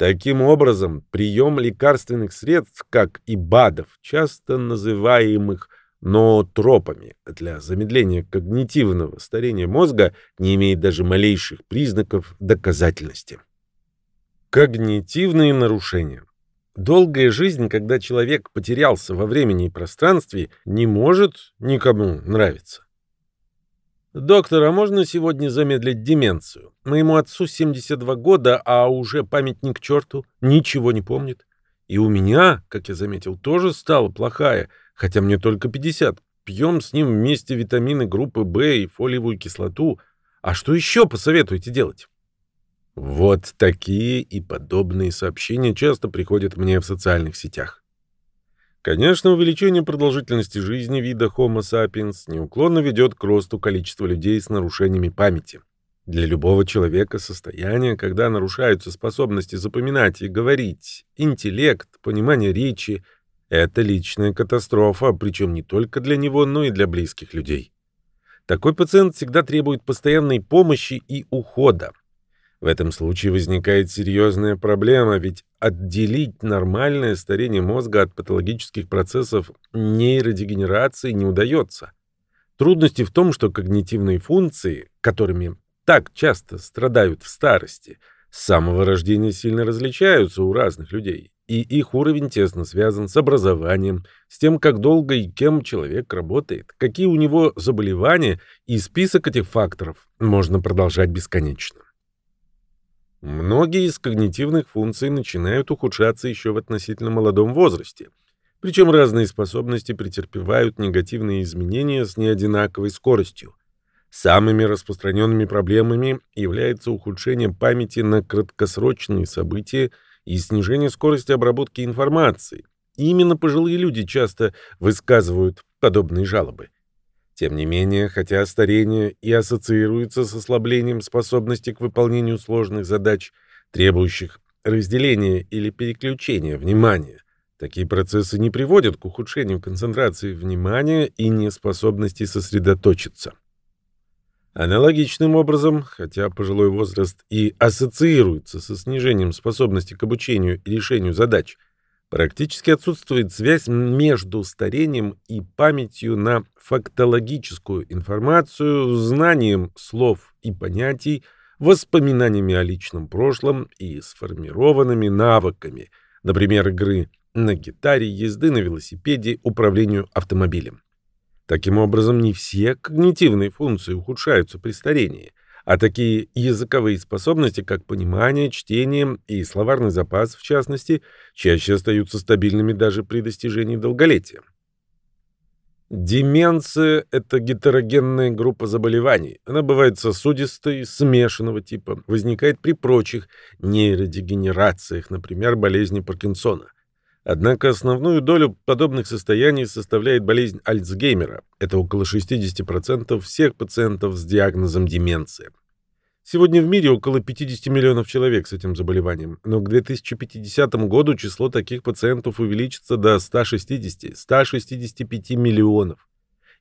Таким образом, прием лекарственных средств, как и БАДов, часто называемых ноотропами для замедления когнитивного старения мозга, не имеет даже малейших признаков доказательности. Когнитивные нарушения. Долгая жизнь, когда человек потерялся во времени и пространстве, не может никому нравиться. «Доктор, а можно сегодня замедлить деменцию? Моему отцу 72 года, а уже памятник черту, ничего не помнит. И у меня, как я заметил, тоже стала плохая, хотя мне только 50. Пьем с ним вместе витамины группы В и фолиевую кислоту. А что еще посоветуете делать?» Вот такие и подобные сообщения часто приходят мне в социальных сетях. Конечно, увеличение продолжительности жизни вида Homo sapiens неуклонно ведет к росту количества людей с нарушениями памяти. Для любого человека состояние, когда нарушаются способности запоминать и говорить, интеллект, понимание речи — это личная катастрофа, причем не только для него, но и для близких людей. Такой пациент всегда требует постоянной помощи и ухода. В этом случае возникает серьезная проблема, ведь отделить нормальное старение мозга от патологических процессов нейродегенерации не удается. Трудности в том, что когнитивные функции, которыми так часто страдают в старости, с самого рождения сильно различаются у разных людей, и их уровень тесно связан с образованием, с тем, как долго и кем человек работает, какие у него заболевания, и список этих факторов можно продолжать бесконечно. Многие из когнитивных функций начинают ухудшаться еще в относительно молодом возрасте. Причем разные способности претерпевают негативные изменения с неодинаковой скоростью. Самыми распространенными проблемами является ухудшение памяти на краткосрочные события и снижение скорости обработки информации. Именно пожилые люди часто высказывают подобные жалобы. Тем не менее, хотя старение и ассоциируется с ослаблением способности к выполнению сложных задач, требующих разделения или переключения внимания, такие процессы не приводят к ухудшению концентрации внимания и неспособности сосредоточиться. Аналогичным образом, хотя пожилой возраст и ассоциируется со снижением способности к обучению и решению задач – Практически отсутствует связь между старением и памятью на фактологическую информацию, знанием слов и понятий, воспоминаниями о личном прошлом и сформированными навыками, например, игры на гитаре, езды на велосипеде, управлению автомобилем. Таким образом, не все когнитивные функции ухудшаются при старении – а такие языковые способности, как понимание, чтение и словарный запас, в частности, чаще остаются стабильными даже при достижении долголетия. Деменция – это гетерогенная группа заболеваний. Она бывает сосудистой, смешанного типа, возникает при прочих нейродегенерациях, например, болезни Паркинсона – Однако основную долю подобных состояний составляет болезнь Альцгеймера. Это около 60% всех пациентов с диагнозом деменция. Сегодня в мире около 50 миллионов человек с этим заболеванием, но к 2050 году число таких пациентов увеличится до 160-165 миллионов.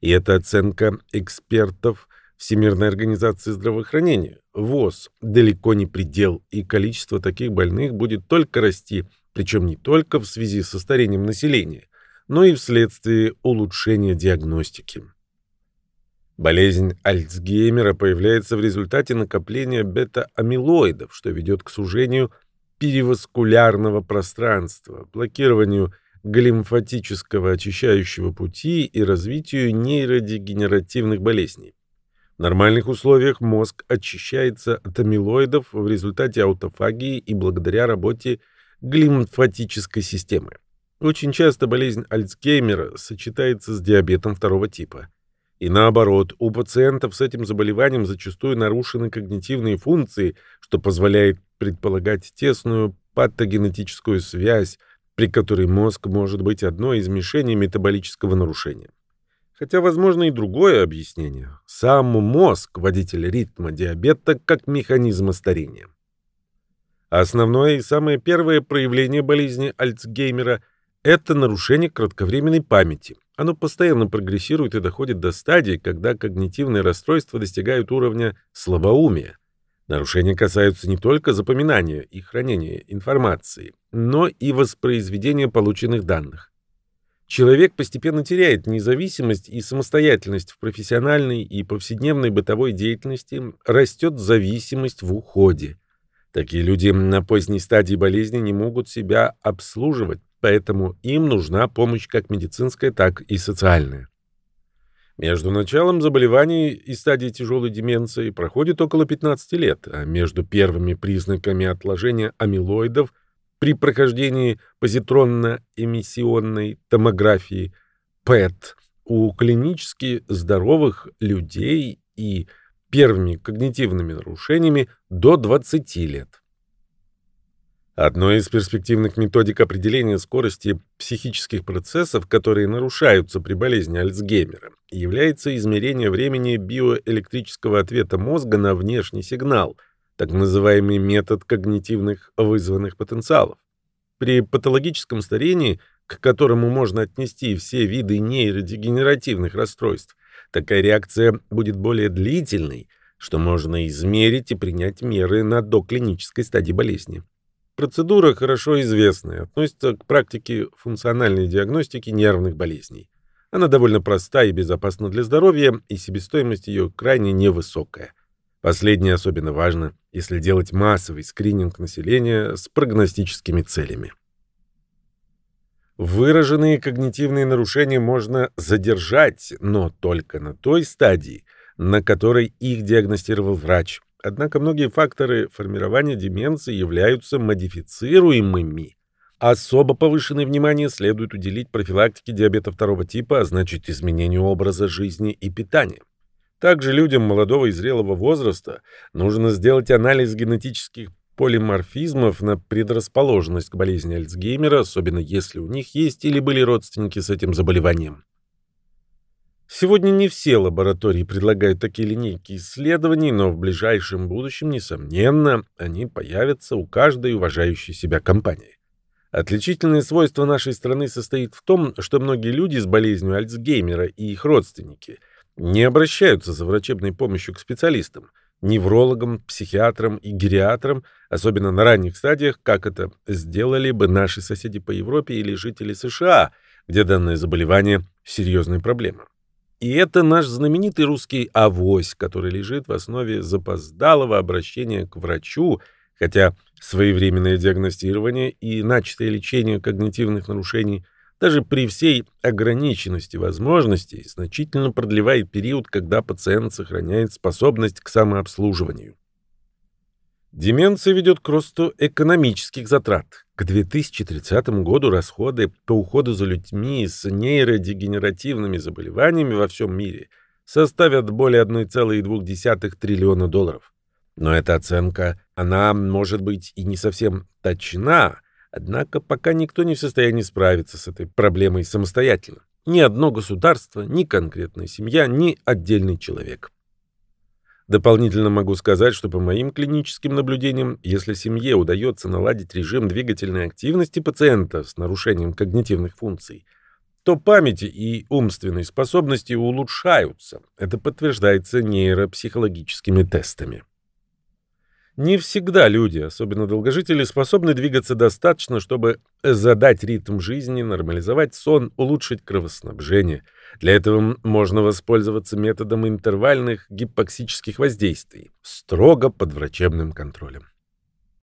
И это оценка экспертов Всемирной организации здравоохранения, ВОЗ, далеко не предел, и количество таких больных будет только расти – причем не только в связи со старением населения, но и вследствие улучшения диагностики. Болезнь Альцгеймера появляется в результате накопления бета-амилоидов, что ведет к сужению переваскулярного пространства, блокированию глимфатического очищающего пути и развитию нейродегенеративных болезней. В нормальных условиях мозг очищается от амилоидов в результате аутофагии и благодаря работе глимфатической системы. Очень часто болезнь Альцгеймера сочетается с диабетом второго типа. И наоборот, у пациентов с этим заболеванием зачастую нарушены когнитивные функции, что позволяет предполагать тесную патогенетическую связь, при которой мозг может быть одной из мишеней метаболического нарушения. Хотя возможно и другое объяснение. Сам мозг – водитель ритма диабета как механизма старения. Основное и самое первое проявление болезни Альцгеймера – это нарушение кратковременной памяти. Оно постоянно прогрессирует и доходит до стадии, когда когнитивные расстройства достигают уровня слабоумия. Нарушения касаются не только запоминания и хранения информации, но и воспроизведения полученных данных. Человек постепенно теряет независимость и самостоятельность в профессиональной и повседневной бытовой деятельности, растет зависимость в уходе. Такие люди на поздней стадии болезни не могут себя обслуживать, поэтому им нужна помощь как медицинская, так и социальная. Между началом заболеваний и стадией тяжелой деменции проходит около 15 лет, а между первыми признаками отложения амилоидов при прохождении позитронно-эмиссионной томографии ПЭТ у клинически здоровых людей и первыми когнитивными нарушениями до 20 лет. Одной из перспективных методик определения скорости психических процессов, которые нарушаются при болезни Альцгеймера, является измерение времени биоэлектрического ответа мозга на внешний сигнал – так называемый метод когнитивных вызванных потенциалов. При патологическом старении, к которому можно отнести все виды нейродегенеративных расстройств, такая реакция будет более длительной, что можно измерить и принять меры на доклинической стадии болезни. Процедура хорошо известная, относится к практике функциональной диагностики нервных болезней. Она довольно проста и безопасна для здоровья, и себестоимость ее крайне невысокая. Последнее особенно важно, если делать массовый скрининг населения с прогностическими целями. Выраженные когнитивные нарушения можно задержать, но только на той стадии, на которой их диагностировал врач. Однако многие факторы формирования деменции являются модифицируемыми. Особо повышенное внимание следует уделить профилактике диабета второго типа, а значит изменению образа жизни и питания. Также людям молодого и зрелого возраста нужно сделать анализ генетических полиморфизмов на предрасположенность к болезни Альцгеймера, особенно если у них есть или были родственники с этим заболеванием. Сегодня не все лаборатории предлагают такие линейки исследований, но в ближайшем будущем, несомненно, они появятся у каждой уважающей себя компании. Отличительное свойство нашей страны состоит в том, что многие люди с болезнью Альцгеймера и их родственники – не обращаются за врачебной помощью к специалистам, неврологам, психиатрам и гериатрам, особенно на ранних стадиях, как это сделали бы наши соседи по Европе или жители США, где данное заболевание – серьезная проблема. И это наш знаменитый русский авось, который лежит в основе запоздалого обращения к врачу, хотя своевременное диагностирование и начатое лечение когнитивных нарушений – даже при всей ограниченности возможностей значительно продлевает период, когда пациент сохраняет способность к самообслуживанию. Деменция ведет к росту экономических затрат. К 2030 году расходы по уходу за людьми с нейродегенеративными заболеваниями во всем мире составят более 1,2 триллиона долларов. Но эта оценка, она может быть и не совсем точна, Однако пока никто не в состоянии справиться с этой проблемой самостоятельно. Ни одно государство, ни конкретная семья, ни отдельный человек. Дополнительно могу сказать, что по моим клиническим наблюдениям, если семье удается наладить режим двигательной активности пациента с нарушением когнитивных функций, то памяти и умственные способности улучшаются. Это подтверждается нейропсихологическими тестами. Не всегда люди, особенно долгожители, способны двигаться достаточно, чтобы задать ритм жизни, нормализовать сон, улучшить кровоснабжение. Для этого можно воспользоваться методом интервальных гипоксических воздействий, строго под врачебным контролем.